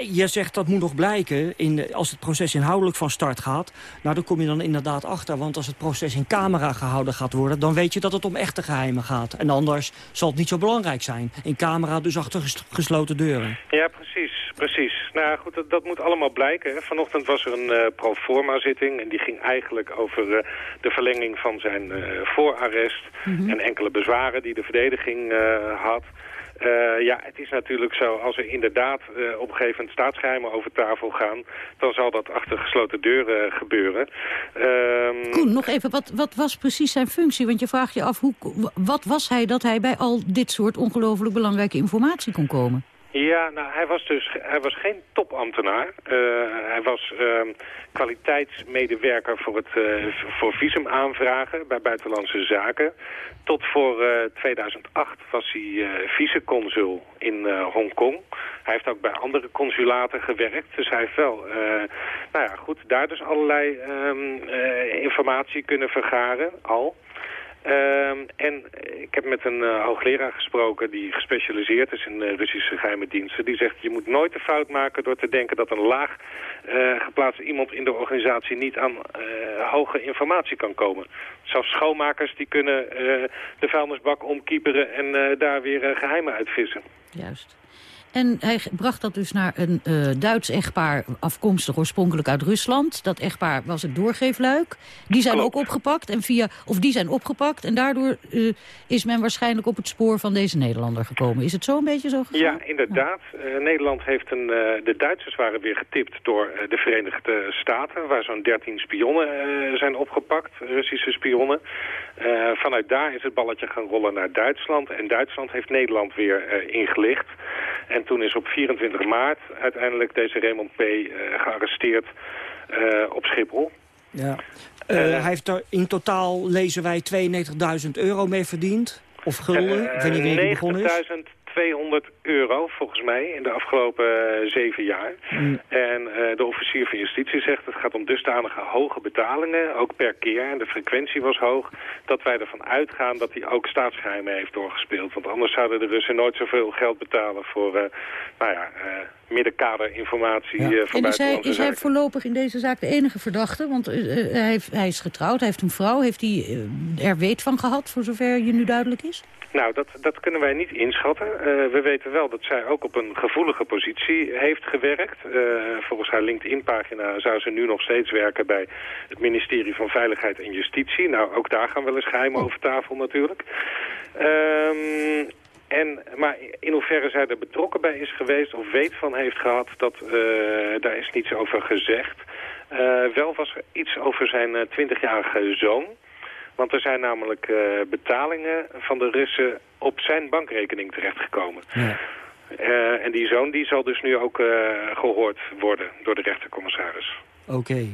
je zegt dat moet nog blijken in als het proces inhoudelijk van start gaat. Nou, daar kom je dan inderdaad achter. Want als het proces in camera gehouden gaat worden... dan weet je dat het om echte geheimen gaat. En anders zal het niet zo belangrijk zijn. In camera dus achter ges- gesloten deuren. Ja, precies, precies. Nou goed, dat, dat moet allemaal blijken. hè. Vanochtend was er een eh pro forma zitting en die ging eigenlijk over eh, de verlenging van zijn eh, voorarrest en enkele bezwaren die de verdediging eh, had. Eh, ja, het is natuurlijk zo, als er inderdaad eh, op een gegeven moment staatsgeheimen over tafel gaan, dan zal dat achter gesloten deuren gebeuren. Ehm, Koen, nog even, wat, wat was precies zijn functie? Want je vraagt je af, hoe, wat was hij dat hij bij al dit soort ongelooflijk belangrijke informatie kon komen? Ja, nou, hij was dus hij was geen topambtenaar. Eh, hij was ehm, kwaliteitsmedewerker voor, het, eh, voor visumaanvragen bij Buitenlandse Zaken. Tot voor eh, 2008 was hij eh viceconsul in eh, Hongkong. Hij heeft ook bij andere consulaten gewerkt. Dus hij heeft wel, eh, nou ja, goed, daar dus allerlei ehm, eh, informatie kunnen vergaren al. Ehm, en ik heb met een eh, hoogleraar gesproken die gespecialiseerd is in eh, Russische geheime diensten. Die zegt, je moet nooit de fout maken door te denken dat een laag eh, geplaatst iemand in de organisatie niet aan hoge informatie kan komen. Zelfs schoonmakers die kunnen de vuilnisbak omkieperen en daar weer eh, geheimen uitvissen. Juist. En hij bracht dat dus naar een eh, Duits echtpaar, afkomstig oorspronkelijk uit Rusland. Dat echtpaar was het doorgeefluik. Die zijn ook opgepakt en via, of die zijn opgepakt. En daardoor eh, is men waarschijnlijk op het spoor van deze Nederlander gekomen. Is het zo een beetje zo gegaan? Ja, inderdaad. Eh, Nederland heeft een... de Duitsers waren weer getipt door de Verenigde Staten... waar zo'n 13 spionnen zijn opgepakt, Russische spionnen. Eh, vanuit daar is het balletje gaan rollen naar Duitsland. En Duitsland heeft Nederland weer eh, ingelicht. En toen is op 24 maart uiteindelijk deze Raymond P. eh, gearresteerd op Schiphol. Ja. Hij heeft er in totaal, lezen wij, 92.000 euro mee verdiend. Of gulden, ik weet niet wanneer hij begonnen is. 90.200 200 euro, volgens mij, in de afgelopen eh, zeven jaar. En eh, de officier van justitie zegt het gaat om dusdanige hoge betalingen, ook per keer. En de frequentie was hoog, dat wij ervan uitgaan dat hij ook staatsgeheimen heeft doorgespeeld. Want anders zouden de Russen nooit zoveel geld betalen voor, eh, nou ja, eh middenkaderinformatie eh, van En is hij, is hij voorlopig in deze zaak de enige verdachte? Want hij, heeft- hij is getrouwd, hij heeft een vrouw. Heeft hij er weet van gehad, voor zover je nu duidelijk is? Nou, dat, dat kunnen wij niet inschatten. Eh, we weten wel dat zij ook op een gevoelige positie heeft gewerkt. Eh, volgens haar LinkedIn-pagina zou ze nu nog steeds werken bij het ministerie van Veiligheid en Justitie. Nou, ook daar gaan wel eens geheimen over tafel natuurlijk. Ehm, en, maar in hoeverre zij er betrokken bij is geweest of weet van heeft gehad, dat, eh, daar is niets over gezegd. Wel was er iets over zijn 20-jarige zoon. Want er zijn namelijk eh, betalingen van de Russen op zijn bankrekening terechtgekomen. Eh, en die zoon die zal dus nu ook eh, gehoord worden door de rechtercommissaris. Oké.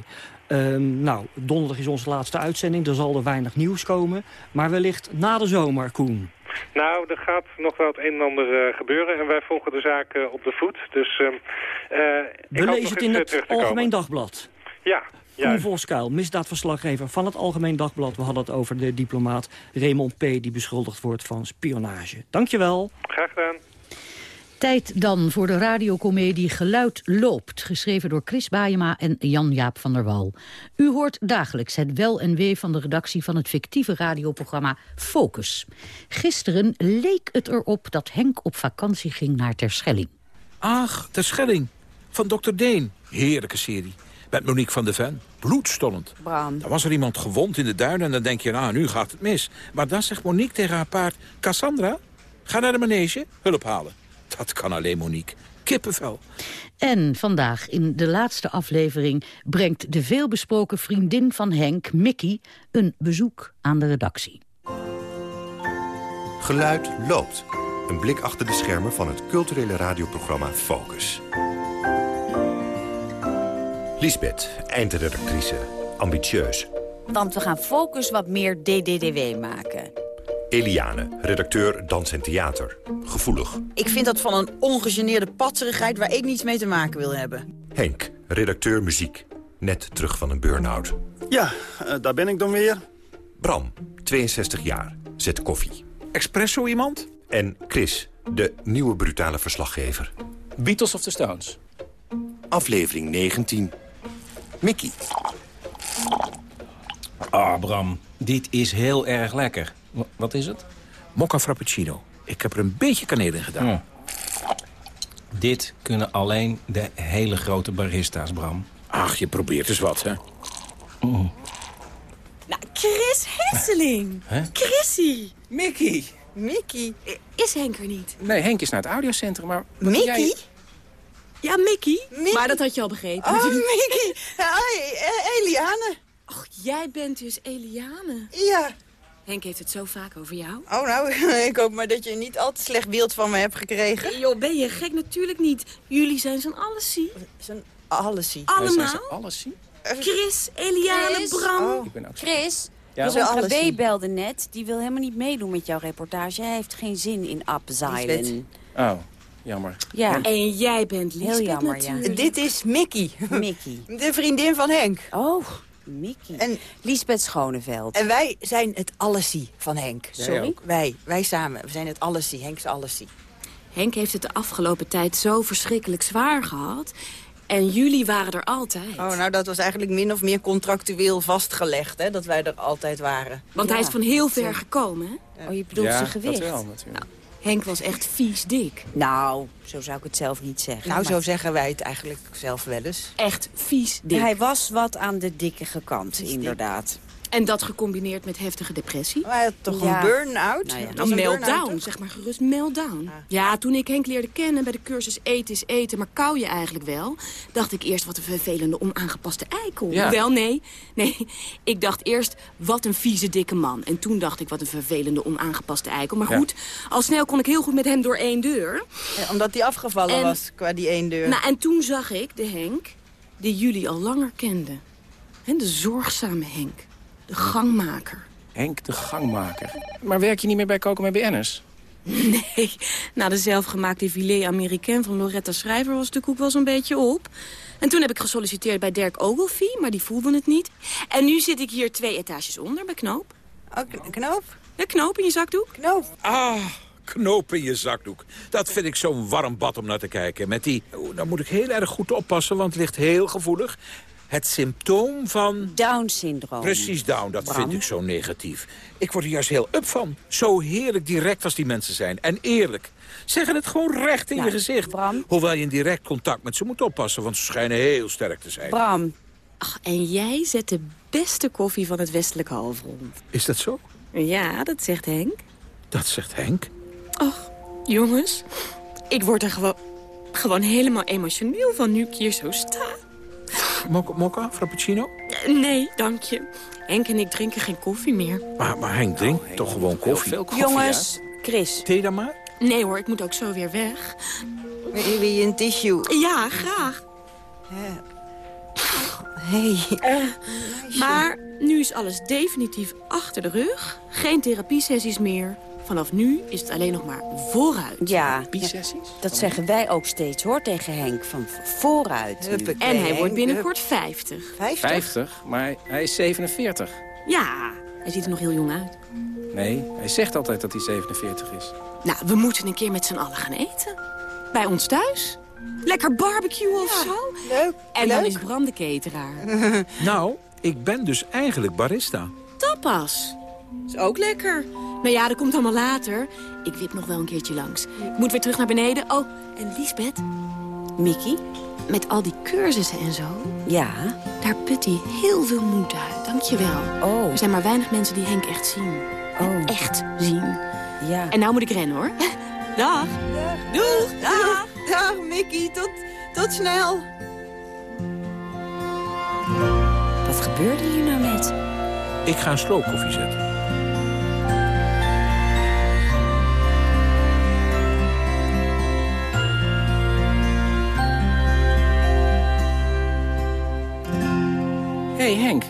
Ehm, nou, donderdag is onze laatste uitzending. Er zal er weinig nieuws komen. Maar wellicht na de zomer, Koen. Nou, er gaat nog wel het een en ander gebeuren en wij volgen de zaak op de voet. Dus ehm, eh, ik We lezen het in het. Algemeen Dagblad. Ja, Koen. Voskuil, misdaadverslaggever van het Algemeen Dagblad. We hadden het over de diplomaat Raymond P. die beschuldigd wordt van spionage. Dankjewel. Graag gedaan. Tijd dan voor de radiocomedie Geluid loopt, geschreven door Chris Baayema en Jan-Jaap van der Wal. U hoort dagelijks het wel en wee van de redactie van het fictieve radioprogramma Focus. Gisteren leek het erop dat Henk op vakantie ging naar Terschelling. Ach, de Schelling. Van Dr. Deen. Heerlijke serie. Met Monique van de Ven. Bloedstollend. Bram. Dan was er iemand gewond in de duinen en dan denk je, nou, nu gaat het mis. Maar dan zegt Monique tegen haar paard... Cassandra, ga naar de manege, hulp halen. Dat kan alleen Monique. Kippenvel. En vandaag, in de laatste aflevering, brengt de veelbesproken vriendin van Henk, Mickey, een bezoek aan de redactie. Geluid loopt. Een blik achter de schermen van het culturele radioprogramma Focus. Lisbeth, eindredactrice. Ambitieus. Want we gaan Focus wat meer DDDW maken. Eliane, redacteur dans en theater. Gevoelig. Ik vind dat van een ongegeneerde patserigheid waar ik niets mee te maken wil hebben. Henk, redacteur muziek. Net terug van een burn-out. Ja, eh, daar ben ik dan weer. Bram, 62 jaar. Zet koffie. Espresso iemand? En Chris, de nieuwe brutale verslaggever. Beatles of the Stones? Aflevering 19. Mickey. Ah, Bram, dit is heel erg lekker. W- wat is het? Mokka frappuccino. Ik heb er een beetje kaneel in gedaan. Dit kunnen alleen de hele grote barista's, Bram. Ach, je probeert eens wat, hè? Mm. Nou, Chris Hesseling. Hè? Chrissy. Mickey. Mickey. Is Henk er niet? Nee, Henk is naar het audiocentrum, maar... Mickey? jij- Ja, Mickey. Maar dat had je al begrepen. Oh, Mickey. Hoi, eh, Eliane. Och, jij bent dus Eliane. Ja. Henk heeft het zo vaak over jou. Oh, nou, ik hoop maar dat je niet al te slecht beeld van me hebt gekregen. Joh, ben je gek? Natuurlijk niet. Jullie zijn zo'n allesie. Zo'n allesie. Allemaal? alles zien? Chris, Eliane, Chris? Bram. Oh. Ik ben ook... Chris, Ja? Alles B belde net. Die wil helemaal niet meedoen met jouw reportage. Hij heeft geen zin in Abzeilen. Oh, jammer. Ja. En jij bent Lisbeth Heel jammer, ja. Dit is Mickey. Mickey. De vriendin van Henk. Oh, Mickey. En, Lisbeth Schoneveld. en wij zijn het allesie van Henk. Sorry? ook? Wij, wij samen. We zijn het allesie. Henks allesie. Henk heeft het de afgelopen tijd zo verschrikkelijk zwaar gehad. En jullie waren er altijd. Oh, nou, dat was eigenlijk min of meer contractueel vastgelegd, hè, dat wij er altijd waren. Want hij is van heel ver gekomen, hè? Oh, je bedoelt ja, zijn dat gewicht? wel, natuurlijk. Henk was echt vies dik. Nou, zo zou ik het zelf niet zeggen. Nou, maar zo zeggen wij het eigenlijk zelf wel eens. Echt vies dik. Hij was wat aan de dikke kant, inderdaad. En dat gecombineerd met heftige depressie. Maar toch Ja. een burn-out? Nou ja. Een meltdown, zeg maar gerust meltdown. Ja, toen ik Henk leerde kennen bij de cursus eten is eten, maar kou je eigenlijk wel... dacht ik eerst wat een vervelende onaangepaste eikel. Ja. Wel, nee, nee. Ik dacht eerst wat een vieze dikke man. En toen dacht ik wat een vervelende onaangepaste eikel. Maar Ja. goed, al snel kon ik heel goed met hem door één deur. Ja, omdat hij afgevallen En- was qua die één deur. Nou, en toen zag ik de Henk die jullie al langer kenden. En de zorgzame Henk. De gangmaker. Henk de gangmaker. Maar werk je niet meer bij Koken met BN'ers? Nee, na de zelfgemaakte filet américain van Loretta Schrijver was de koek wel zo'n beetje op. En toen heb ik gesolliciteerd bij Dirk Ogilvie, maar die voelde het niet. En nu zit ik hier twee etages onder bij Knoop. Oh, knoop? Ja, Knoop in je zakdoek. Knoop. Ah, knoop in je zakdoek. Dat vind ik zo'n warm bad om naar te kijken. Met die, oh, dan moet ik heel erg goed oppassen, want het ligt heel gevoelig. Het symptoom van... Down-syndroom. Precies Down, dat Bram. vind ik zo negatief. Ik word er juist heel up van. Zo heerlijk direct als die mensen zijn. En eerlijk. Zeggen het gewoon recht in Nou, je gezicht. Hoewel je in direct contact met ze moet oppassen, want ze schijnen heel sterk te zijn. Bram. Ach, en jij zet de beste koffie van het westelijk halfrond. Is dat zo? Ja, dat zegt Henk. Dat zegt Henk. Och, jongens. Ik word er gewoon, gewoon helemaal emotioneel van nu ik hier zo sta. Mokka, mokka frappuccino? Eh, Nee, dank je. Henk en ik drinken geen koffie meer. Maar, maar Henk drinkt toch gewoon koffie? Jongens, Chris. Thee dan maar? Nee hoor, ik moet ook zo weer weg. Wil je een tissue? Ja, graag. Hey. maar nu is alles definitief achter de rug. Geen therapiesessies meer. Vanaf nu is het alleen nog maar vooruit. Ja, dat zeggen wij ook steeds hoor tegen Henk. Van vooruit. En hij wordt binnenkort 50. 50, maar hij is 47. Ja, hij ziet er nog heel jong uit. Nee, hij zegt altijd dat hij 47 is. Nou, we moeten een keer met z'n allen gaan eten. Bij ons thuis. Lekker barbecue of zo. Leuk. En dan is Bram de cateraar. Nou, ik ben dus eigenlijk barista. Tapas. Is ook lekker. Nou ja, dat komt allemaal later. Ik wip nog wel een keertje langs. Ik moet weer terug naar beneden. Oh, en Liesbeth, Mickey? met al die cursussen en zo... Ja. daar put hij heel veel moed uit. Dank je wel. Oh. Er zijn maar weinig mensen die Henk echt zien. Oh. Echt zien. Ja. En nou moet ik rennen, hoor. Dag. Doeg. Dag. Dag, Mickey. Tot, tot snel. Wat gebeurde hier nou net? Ik ga een sloopkoffie zetten. Hé hey Henk,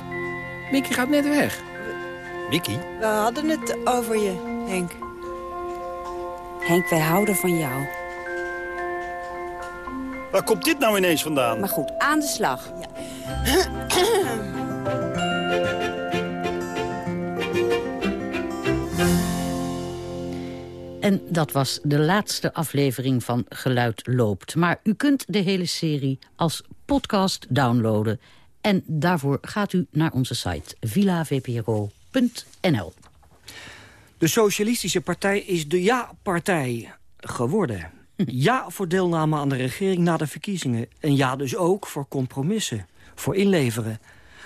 Mickey gaat net weg. Mickey? We hadden het over je, Henk. Henk, wij houden van jou. Waar komt dit nou ineens vandaan? Maar goed, aan de slag. En dat was de laatste aflevering van Geluid Loopt. Maar u kunt de hele serie als podcast downloaden. En daarvoor gaat u naar onze site villavpro.nl. De Socialistische Partij is de ja-partij geworden. Ja voor deelname aan de regering na de verkiezingen. En ja dus ook voor compromissen, voor inleveren.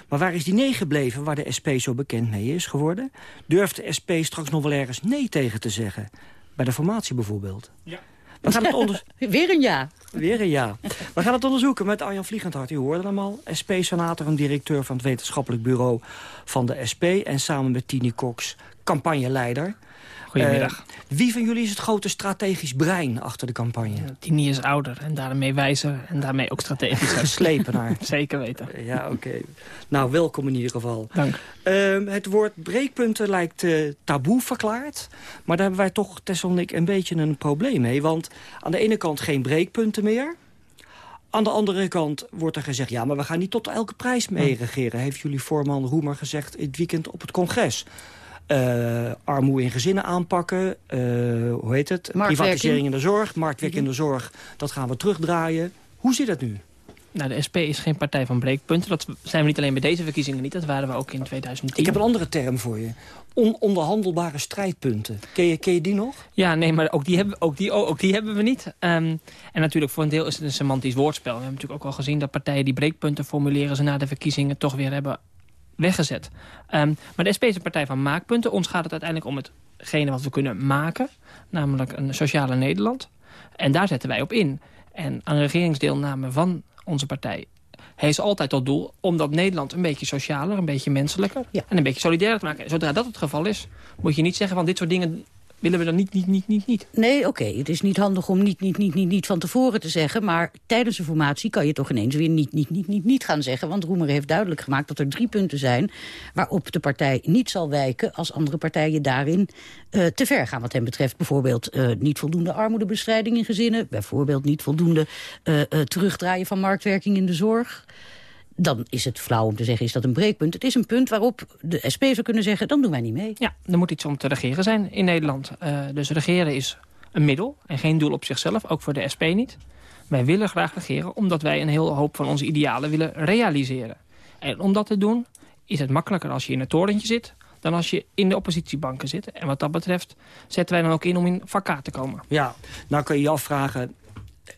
Maar waar is die nee gebleven waar de SP zo bekend mee is geworden? Durft de SP straks nog wel ergens nee tegen te zeggen? Bij de formatie bijvoorbeeld. Ja. We gaan het onder... Weer een ja. Weer een ja. We gaan het onderzoeken met Arjan Vliegendhart. U hoorde hem al. SP-senator en directeur van het wetenschappelijk bureau van de SP. En samen met Tini Cox, campagneleider. Goedemiddag. Eh, wie van jullie is het grote strategisch brein achter de campagne? Tini is ouder en daarmee wijzer en daarmee ook strategischer. Slepenaar. Zeker weten. Ja, oké. Nou, welkom in ieder geval. Dank. Ehm, het woord breekpunten lijkt eh, taboe verklaard. Maar daar hebben wij toch, Tessel en ik, een beetje een probleem mee. Want aan de ene kant geen breekpunten meer. Aan de andere kant wordt er gezegd... ja, maar we gaan niet tot elke prijs mee regeren... heeft jullie voorman Roemer gezegd het weekend op het congres. Eh, armoede in gezinnen aanpakken, eh, hoe heet het? Privatisering in de zorg, marktwerk in de zorg. Dat gaan we terugdraaien. Hoe zit het nu? Nou, de SP is geen partij van breekpunten. Dat zijn we niet alleen bij deze verkiezingen niet. Dat waren we ook in 2010. Ik heb een andere term voor je. Ononderhandelbare strijdpunten. Ken je, ken je die nog? Ja, nee, maar ook die hebben, ook die, ook die hebben we niet. Ehm, en natuurlijk voor een deel is het een semantisch woordspel. We hebben natuurlijk ook al gezien dat partijen die breekpunten formuleren... ze na de verkiezingen toch weer hebben weggezet. Ehm, maar de SP is een partij van maakpunten. Ons gaat het uiteindelijk om hetgene wat we kunnen maken. Namelijk een sociale Nederland. En daar zetten wij op in. En aan regeringsdeelname van onze partij heeft altijd tot doel om dat Nederland een beetje socialer, een beetje menselijker en een beetje solidairder te maken. Zodra dat het geval is, moet je niet zeggen van dit soort dingen willen we dan niet, niet, niet, niet, niet. Nee, oké, het is niet handig om niet, niet, niet, niet, niet van tevoren te zeggen... maar tijdens een formatie kan je toch ineens weer niet, niet, niet, niet, niet gaan zeggen... want Roemer heeft duidelijk gemaakt dat er drie punten zijn... waarop de partij niet zal wijken als andere partijen daarin uh, te ver gaan. Wat hem betreft bijvoorbeeld uh, niet voldoende armoedebestrijding in gezinnen... bijvoorbeeld niet voldoende uh, terugdraaien van marktwerking in de zorg dan is het flauw om te zeggen, is dat een breekpunt. Het is een punt waarop de SP zou kunnen zeggen, dan doen wij niet mee. Ja, er moet iets om te regeren zijn in Nederland. Uh, dus regeren is een middel en geen doel op zichzelf, ook voor de SP niet. Wij willen graag regeren omdat wij een heel hoop van onze idealen willen realiseren. En om dat te doen is het makkelijker als je in het torentje zit dan als je in de oppositiebanken zit. En wat dat betreft zetten wij dan ook in om in vakka te komen. Ja, nou kan je je afvragen,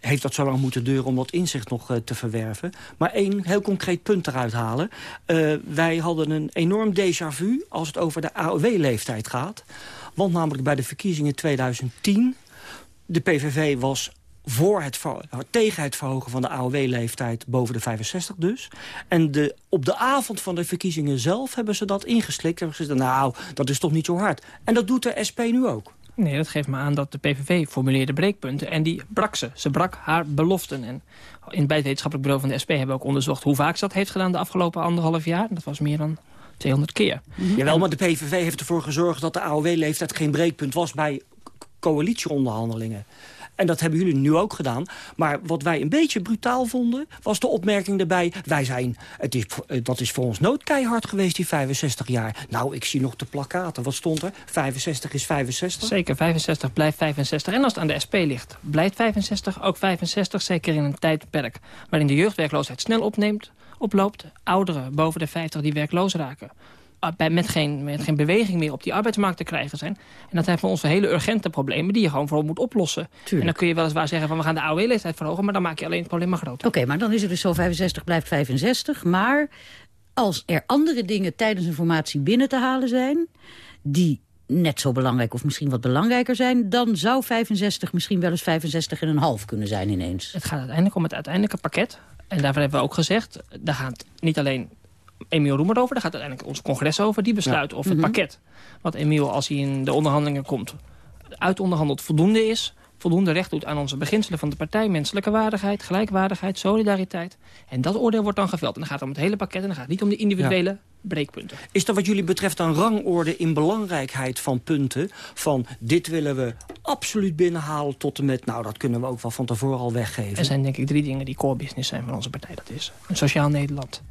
heeft dat zo lang moeten duren om dat inzicht nog uh, te verwerven. Maar één heel concreet punt eruit halen. Uh, wij hadden een enorm déjà vu als het over de AOW-leeftijd gaat. Want namelijk bij de verkiezingen 2010... de PVV was voor het, tegen het verhogen van de AOW-leeftijd boven de 65 dus. En de, op de avond van de verkiezingen zelf hebben ze dat ingeslikt. Hebben gezegd, nou, dat is toch niet zo hard. En dat doet de SP nu ook. Nee, dat geeft me aan dat de PVV formuleerde breekpunten... en die brak ze. Ze brak haar beloften. En in bij het wetenschappelijk bureau van de SP hebben we ook onderzocht... hoe vaak ze dat heeft gedaan de afgelopen anderhalf jaar. Dat was meer dan 200 keer. Mhm. Jawel, maar de PVV heeft ervoor gezorgd dat de AOW-leeftijd geen breekpunt was... bij coalitieonderhandelingen. En dat hebben jullie nu ook gedaan. Maar wat wij een beetje brutaal vonden, was de opmerking erbij... wij zijn, het is, dat is voor ons noodkeihard geweest, die 65 jaar. Nou, ik zie nog de plakaten. Wat stond er? 65 is 65? Zeker, 65 blijft 65. En als het aan de SP ligt, blijft 65 ook 65... zeker in een tijdperk waarin de jeugdwerkloosheid snel opneemt oploopt. Ouderen boven de 50 die werkloos raken. Met geen, met geen beweging meer op die arbeidsmarkt te krijgen zijn. En dat zijn voor ons hele urgente problemen die je gewoon vooral moet oplossen. En dan kun je weliswaar zeggen van we gaan de AOW-leeftijd verhogen... maar dan maak je alleen het probleem maar groter. Oké, maar dan is het dus zo 65 blijft 65. Maar als er andere dingen tijdens een formatie binnen te halen zijn... die net zo belangrijk of misschien wat belangrijker zijn... dan zou 65 misschien wel eens 65,5 kunnen zijn ineens. Het gaat uiteindelijk om het uiteindelijke pakket. En daarvoor hebben we ook gezegd... daar gaat niet alleen Emiel Roemer over. Daar gaat uiteindelijk ons congres over. Die besluit of het mhm. pakket wat Emiel, als hij in de onderhandelingen komt... uitonderhandeld voldoende is voldoende recht doet aan onze beginselen van de partij... menselijke waardigheid, gelijkwaardigheid, solidariteit. En dat oordeel wordt dan geveld. En dan gaat het om het hele pakket en dan gaat het niet om de individuele breekpunten. Is er wat jullie betreft een rangorde in belangrijkheid van punten? Van dit willen we absoluut binnenhalen tot en met... nou, dat kunnen we ook wel van tevoren al weggeven. Er zijn denk ik drie dingen die core business zijn van onze partij. Dat is een sociaal Nederland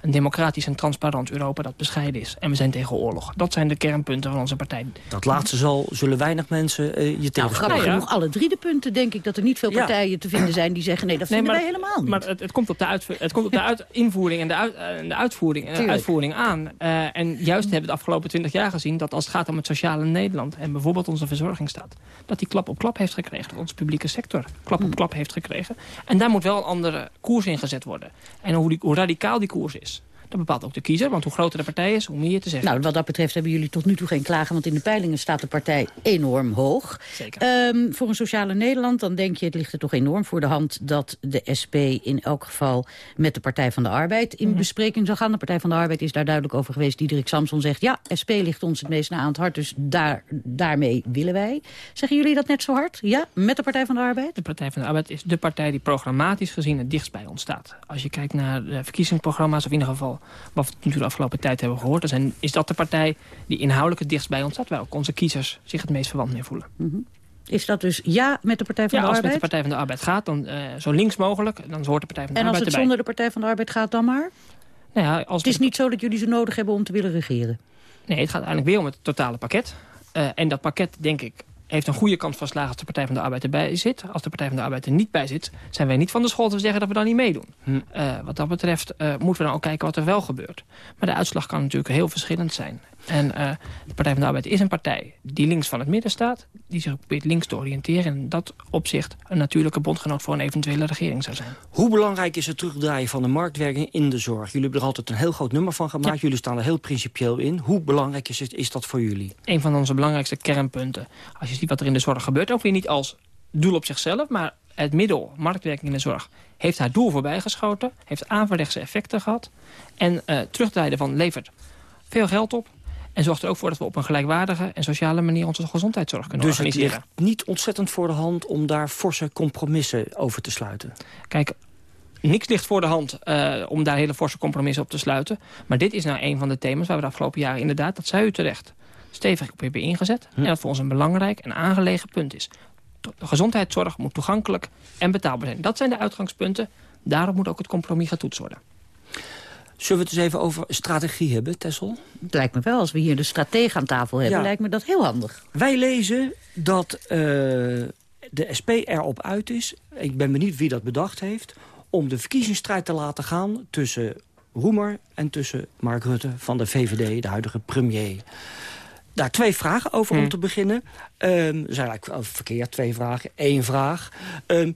een democratisch en transparant Europa dat bescheiden is. En we zijn tegen oorlog. Dat zijn de kernpunten van onze partij. Dat laatste zal, zullen weinig mensen uh, je tegen. Nou, grappig genoeg, alle drie de punten denk ik dat er niet veel partijen te vinden zijn die zeggen nee, dat vinden wij helemaal niet. Maar het, het, komt op de, het komt op de uit, invoering en de, uit, uh, de uitvoering, uh, uitvoering aan. en juist hebben we de afgelopen twintig jaar gezien dat als het gaat om het sociale Nederland en bijvoorbeeld onze verzorgingsstaat, dat die klap op klap heeft gekregen. Dat onze publieke sector klap op hmm. klap heeft gekregen. En daar moet wel een andere koers in gezet worden. En hoe, die, hoe radicaal die koers is dat bepaalt ook de kiezer, want hoe groter de partij is, hoe meer je te zeggen. Nou, wat dat betreft hebben jullie tot nu toe geen klagen... want in de peilingen staat de partij enorm hoog. Zeker. Um, voor een sociale Nederland, dan denk je... het ligt er toch enorm voor de hand dat de SP in elk geval... met de Partij van de Arbeid in mhm. bespreking zal gaan. De Partij van de Arbeid is daar duidelijk over geweest. Diederik Samson zegt, ja, SP ligt ons het meest na aan het hart... dus daar, daarmee willen wij. Zeggen jullie dat net zo hard? Ja, met de Partij van de Arbeid? De Partij van de Arbeid is de partij die programmatisch gezien... het dichtst bij ons staat. Als je kijkt naar de verkiezingsprogramma's... of in ieder geval wat we natuurlijk de afgelopen tijd hebben gehoord... Is dat de partij die inhoudelijk het dichtst bij ons staat... waar ook onze kiezers zich het meest verwant mee voelen. Mhm. Is dat dus ja met de Partij van de Arbeid? Ja, als het met de Partij van de Arbeid gaat, dan uh, zo links mogelijk... dan hoort de Partij van de en Arbeid En als het zonder de Partij van de Arbeid gaat, dan maar? Nou ja, als het is niet zo dat jullie ze nodig hebben om te willen regeren? Nee, het gaat uiteindelijk weer om het totale pakket. Uh, en dat pakket, denk ik, heeft een goede kans van slagen als de Partij van de Arbeid erbij zit. Als de Partij van de Arbeid er niet bij zit, zijn wij niet van de school te zeggen dat we dan niet meedoen. Hm. Uh, wat dat betreft uh, moeten we dan ook kijken wat er wel gebeurt. Maar de uitslag kan natuurlijk heel verschillend zijn. En uh, de Partij van de Arbeid is een partij die links van het midden staat. Die zich probeert links te oriënteren. En in dat opzicht een natuurlijke bondgenoot voor een eventuele regering zou zijn. Hoe belangrijk is het terugdraaien van de marktwerking in de zorg? Jullie hebben er altijd een heel groot nummer van gemaakt. Jullie staan er heel principieel in. Hoe belangrijk is, het, is dat voor jullie? Een van onze belangrijkste kernpunten. Als je ziet wat er in de zorg gebeurt. Ook weer niet als doel op zichzelf, maar het middel, marktwerking in de zorg, heeft haar doel voorbijgeschoten. Heeft aanverlegse effecten gehad. En uh, terugdraaien van levert veel geld op En zorgt er ook voor dat we op een gelijkwaardige en sociale manier onze gezondheidszorg kunnen Dus het organiseren. ligt niet ontzettend voor de hand om daar forse compromissen over te sluiten. Kijk, niks ligt voor de hand eh, om daar hele forse compromissen op te sluiten. Maar dit is nou een van de thema's waar we de afgelopen jaren inderdaad, dat zei u terecht, stevig op hebben ingezet. En dat voor ons een belangrijk en aangelegen punt is. De gezondheidszorg moet toegankelijk en betaalbaar zijn. Dat zijn de uitgangspunten. Daarop moet ook het compromis getoetst worden. Zullen we het eens even over strategie hebben, Tessel? Het lijkt me wel, als we hier de stratege aan tafel hebben... Ja. lijkt me dat heel handig. Wij lezen dat eh, de SP erop uit is, ik ben benieuwd wie dat bedacht heeft... om de verkiezingsstrijd te laten gaan tussen Roemer en tussen Mark Rutte van de VVD, de huidige premier. Daar twee vragen over om Hmm. te beginnen. Er zijn eigenlijk verkeerd, twee vragen. Eén vraag. Ehm,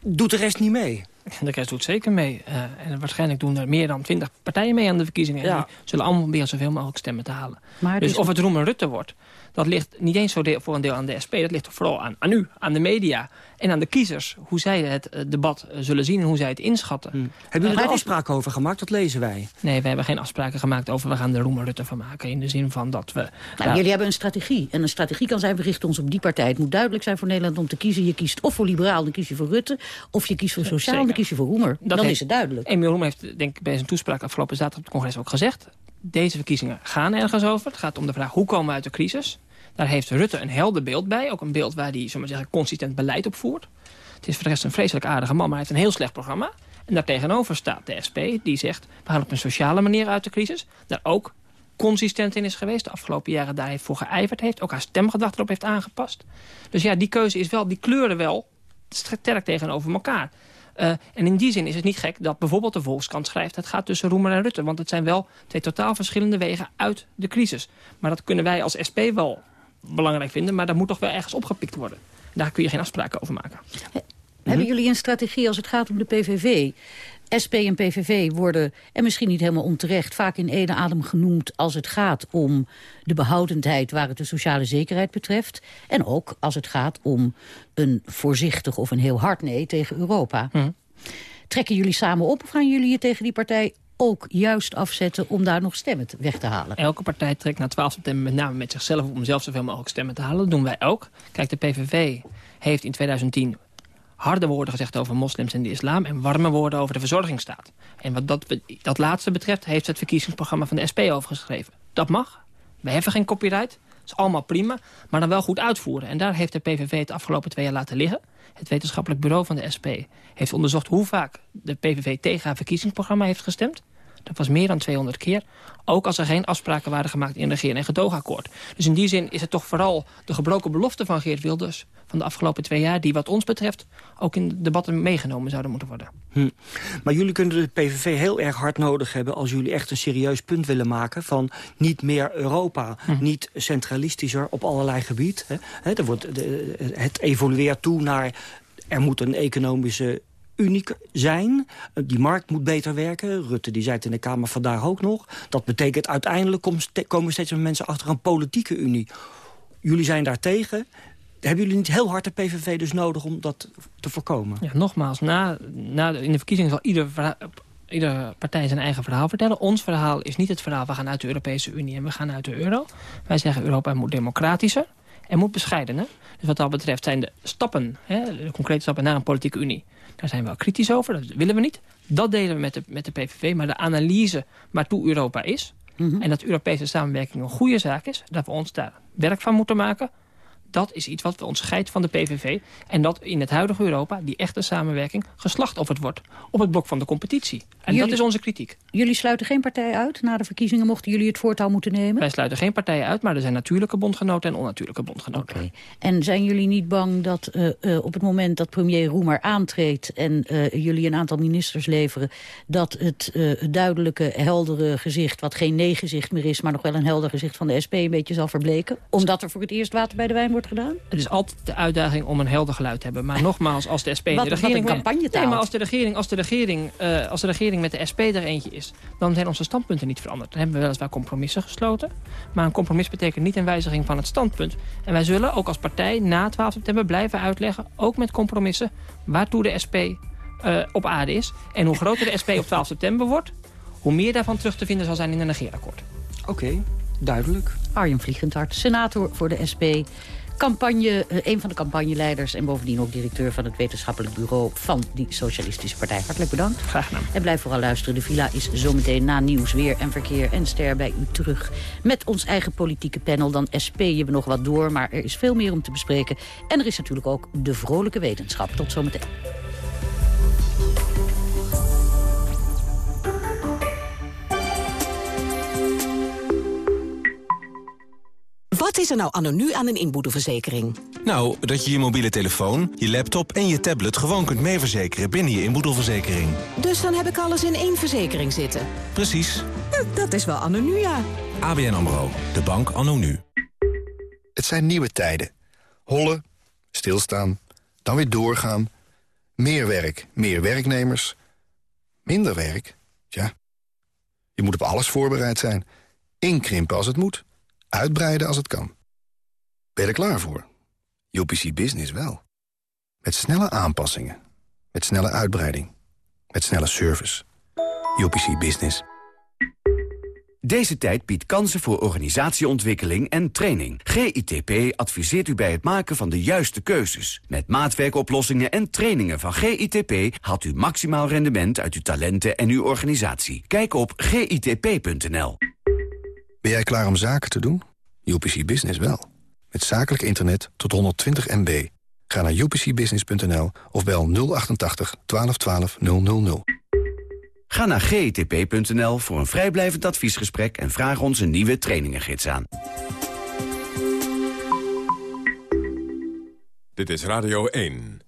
doet de rest niet mee? De rest doet zeker mee. Eh, en waarschijnlijk doen er meer dan twintig partijen mee aan de verkiezingen. En die zullen allemaal proberen zoveel mogelijk stemmen te halen. Maar dus dus- of het Roemer Rutte wordt, dat ligt niet eens zo deel, voor een deel aan de SP. Dat ligt vooral aan, aan u, aan de media en aan de kiezers. Hoe zij het eh, debat eh, zullen zien en hoe zij het inschatten. Hebben jullie Eh, er afspraken over gemaakt? Dat lezen wij. Nee, we hebben geen afspraken gemaakt over we gaan de Roemer Rutte van maken. In de zin van dat we... Nou, daar- Jullie hebben een strategie. En een strategie kan zijn, we richten ons op die partij. Het moet duidelijk zijn voor Nederland om te kiezen. Je kiest of voor liberaal, dan kies je voor Rutte. Of je kiest voor sociaal, dan kies je voor Roemer. Dat dan heeft- is het duidelijk. Emiel Roemer heeft denk ik, bij zijn toespraak afgelopen zaterdag op het congres ook gezegd... deze verkiezingen gaan ergens over. Het gaat om de vraag hoe komen we uit de crisis. Daar heeft Rutte een helder beeld bij. Ook een beeld waar hij we zeggen, consistent beleid op voert. Het is voor de rest een vreselijk aardige man, maar hij heeft een heel slecht programma. En daartegenover staat de SP, die zegt... we gaan op een sociale manier uit de crisis. Daar ook consistent in is geweest. De afgelopen jaren daar heeft voor geijverd heeft. Ook haar stemgedachte erop heeft aangepast. Dus ja, die keuze is wel, die kleuren wel sterk tegenover elkaar. Eh, en in die zin is het niet gek dat bijvoorbeeld de Volkskrant schrijft... het gaat tussen Roemer en Rutte. Want het zijn wel twee totaal verschillende wegen uit de crisis. Maar dat kunnen wij als SP wel belangrijk vinden... maar dat moet toch wel ergens opgepikt worden. Daar kun je geen afspraken over maken. Hebben jullie een strategie als het gaat om de PVV? SP en PVV worden, en misschien niet helemaal onterecht... vaak in ene adem genoemd als het gaat om de behoudendheid... waar het de sociale zekerheid betreft. En ook als het gaat om een voorzichtig of een heel hard nee tegen Europa. Trekken jullie samen op of gaan jullie je tegen die partij ook juist afzetten... om daar nog stemmen te- weg te halen? Elke partij trekt na 12 september met name met zichzelf... om zelf zoveel mogelijk stemmen te halen. Dat doen wij ook. Kijk, de PVV heeft in 2010 harde woorden gezegd over moslims en de islam... en warme woorden over de verzorgingsstaat. En wat dat, dat laatste betreft heeft het verkiezingsprogramma van de SP overgeschreven. Dat mag. Wij hebben geen copyright. Is allemaal prima. Maar dan wel goed uitvoeren. En daar heeft de PVV het afgelopen twee jaar laten liggen. Het wetenschappelijk bureau van de SP heeft onderzocht... hoe vaak de PVV tegen haar verkiezingsprogramma heeft gestemd. Dat was meer dan 200 keer. Ook als er geen afspraken waren gemaakt in regering- en gedoogakkoord. Dus in die zin is het toch vooral de gebroken belofte van Geert Wilders... van de afgelopen twee jaar, die wat ons betreft... ook in debatten meegenomen zouden moeten worden. Hm. Maar jullie kunnen de PVV heel erg hard nodig hebben... als jullie echt een serieus punt willen maken van niet meer Europa. Niet centralistischer op allerlei gebied. Hè. Er wordt, de- het evolueert toe naar... er moet een economische uniek zijn. Eh, Die markt moet beter werken. Rutte die zei het in de Kamer vandaag ook nog. Dat betekent uiteindelijk komen steeds meer mensen achter een politieke unie. Jullie zijn daar tegen. Hebben jullie niet heel hard de PVV dus nodig om dat te voorkomen? Ja, nogmaals, na, na in de verkiezingen zal ieder, iedere partij zijn eigen verhaal vertellen. Ons verhaal is niet het verhaal, we gaan uit de Europese Unie en we gaan uit de euro. Wij zeggen Europa moet democratischer en moet bescheidener. Dus wat dat betreft zijn de stappen, hè, de concrete stappen naar een politieke unie... daar zijn we wel kritisch over, dat willen we niet. Dat delen we met de, met de PVV, maar de analyse waartoe Europa is... en dat Europese samenwerking een goede zaak is... dat we ons daar werk van moeten maken... Dat is iets wat ons scheidt van de PVV. En dat in het huidige Europa, die echte samenwerking, geslachtofferd wordt op het blok van de competitie. En Jullie- dat is onze kritiek. Jullie sluiten geen partij uit na de verkiezingen... mochten jullie het voortouw moeten nemen? Wij sluiten geen partijen uit, maar er zijn natuurlijke bondgenoten en onnatuurlijke bondgenoten. En zijn jullie niet bang dat eh, eh, op het moment dat premier Roemer aantreedt... en eh, jullie een aantal ministers leveren... dat het duidelijke, heldere gezicht, wat geen nee-gezicht meer is... maar nog wel een helder gezicht van de SP een beetje zal verbleken? Omdat er voor het eerst water bij de wijn wordt gedaan? Het is altijd de uitdaging om een helder geluid te hebben. Maar nogmaals, als de SP Wat- de wat regering... een campagnetaal. Nee, maar als de regering, als de regering, als de regering met de SP er eentje is... dan zijn onze standpunten niet veranderd. Dan hebben we weliswaar compromissen gesloten. Maar een compromis betekent niet een wijziging van het standpunt. En wij zullen ook als partij na 12 september blijven uitleggen... ook met compromissen waartoe de SP eh, op aarde is. En hoe groter de SP op 12 september wordt... hoe meer daarvan terug te vinden zal zijn in een regeerakkoord. Oké. Duidelijk. Arjen Vliegendhart, senator voor de SP campagne, eh, een van de campagneleiders... en bovendien ook directeur van het wetenschappelijk bureau... van die Socialistische Partij. Hartelijk bedankt. Graag gedaan. En blijf vooral luisteren. De villa is zometeen na nieuws, weer en verkeer en ster bij u terug. Met ons eigen politieke panel. Dan SP je we nog wat door, maar er is veel meer om te bespreken. En er is natuurlijk ook de vrolijke wetenschap. Tot zometeen. Wat is er nou anno nu aan een inboedelverzekering? Nou, dat je je mobiele telefoon, je laptop en je tablet gewoon kunt meeverzekeren binnen je inboedelverzekering. Dus dan heb ik alles in één verzekering zitten? Precies. dat is wel anno nu, ja. ABN AMRO, de bank anno nu. Het zijn nieuwe tijden. Hollen, stilstaan, dan weer doorgaan. Meer werk, meer werknemers. Minder werk, ja. Je moet op alles voorbereid zijn. Inkrimpen als het moet. Uitbreiden als het kan. Ben je er klaar voor? UPC Business wel. Met snelle aanpassingen. Met snelle uitbreiding. Met snelle service. UPC Business. Deze tijd biedt kansen voor organisatieontwikkeling en training. GITP adviseert u bij het maken van de juiste keuzes. Met maatwerkoplossingen en trainingen van GITP... haalt u maximaal rendement uit uw talenten en uw organisatie. Kijk op gitp.nl. Ben jij klaar om zaken te doen? UPC Business wel. Met zakelijk internet tot 120 MB. Ga naar upcbusiness.nl of bel 088 1212 000. Ga naar gitp.nl voor een vrijblijvend adviesgesprek... en vraag ons een nieuwe trainingengids aan. Dit is Radio 1.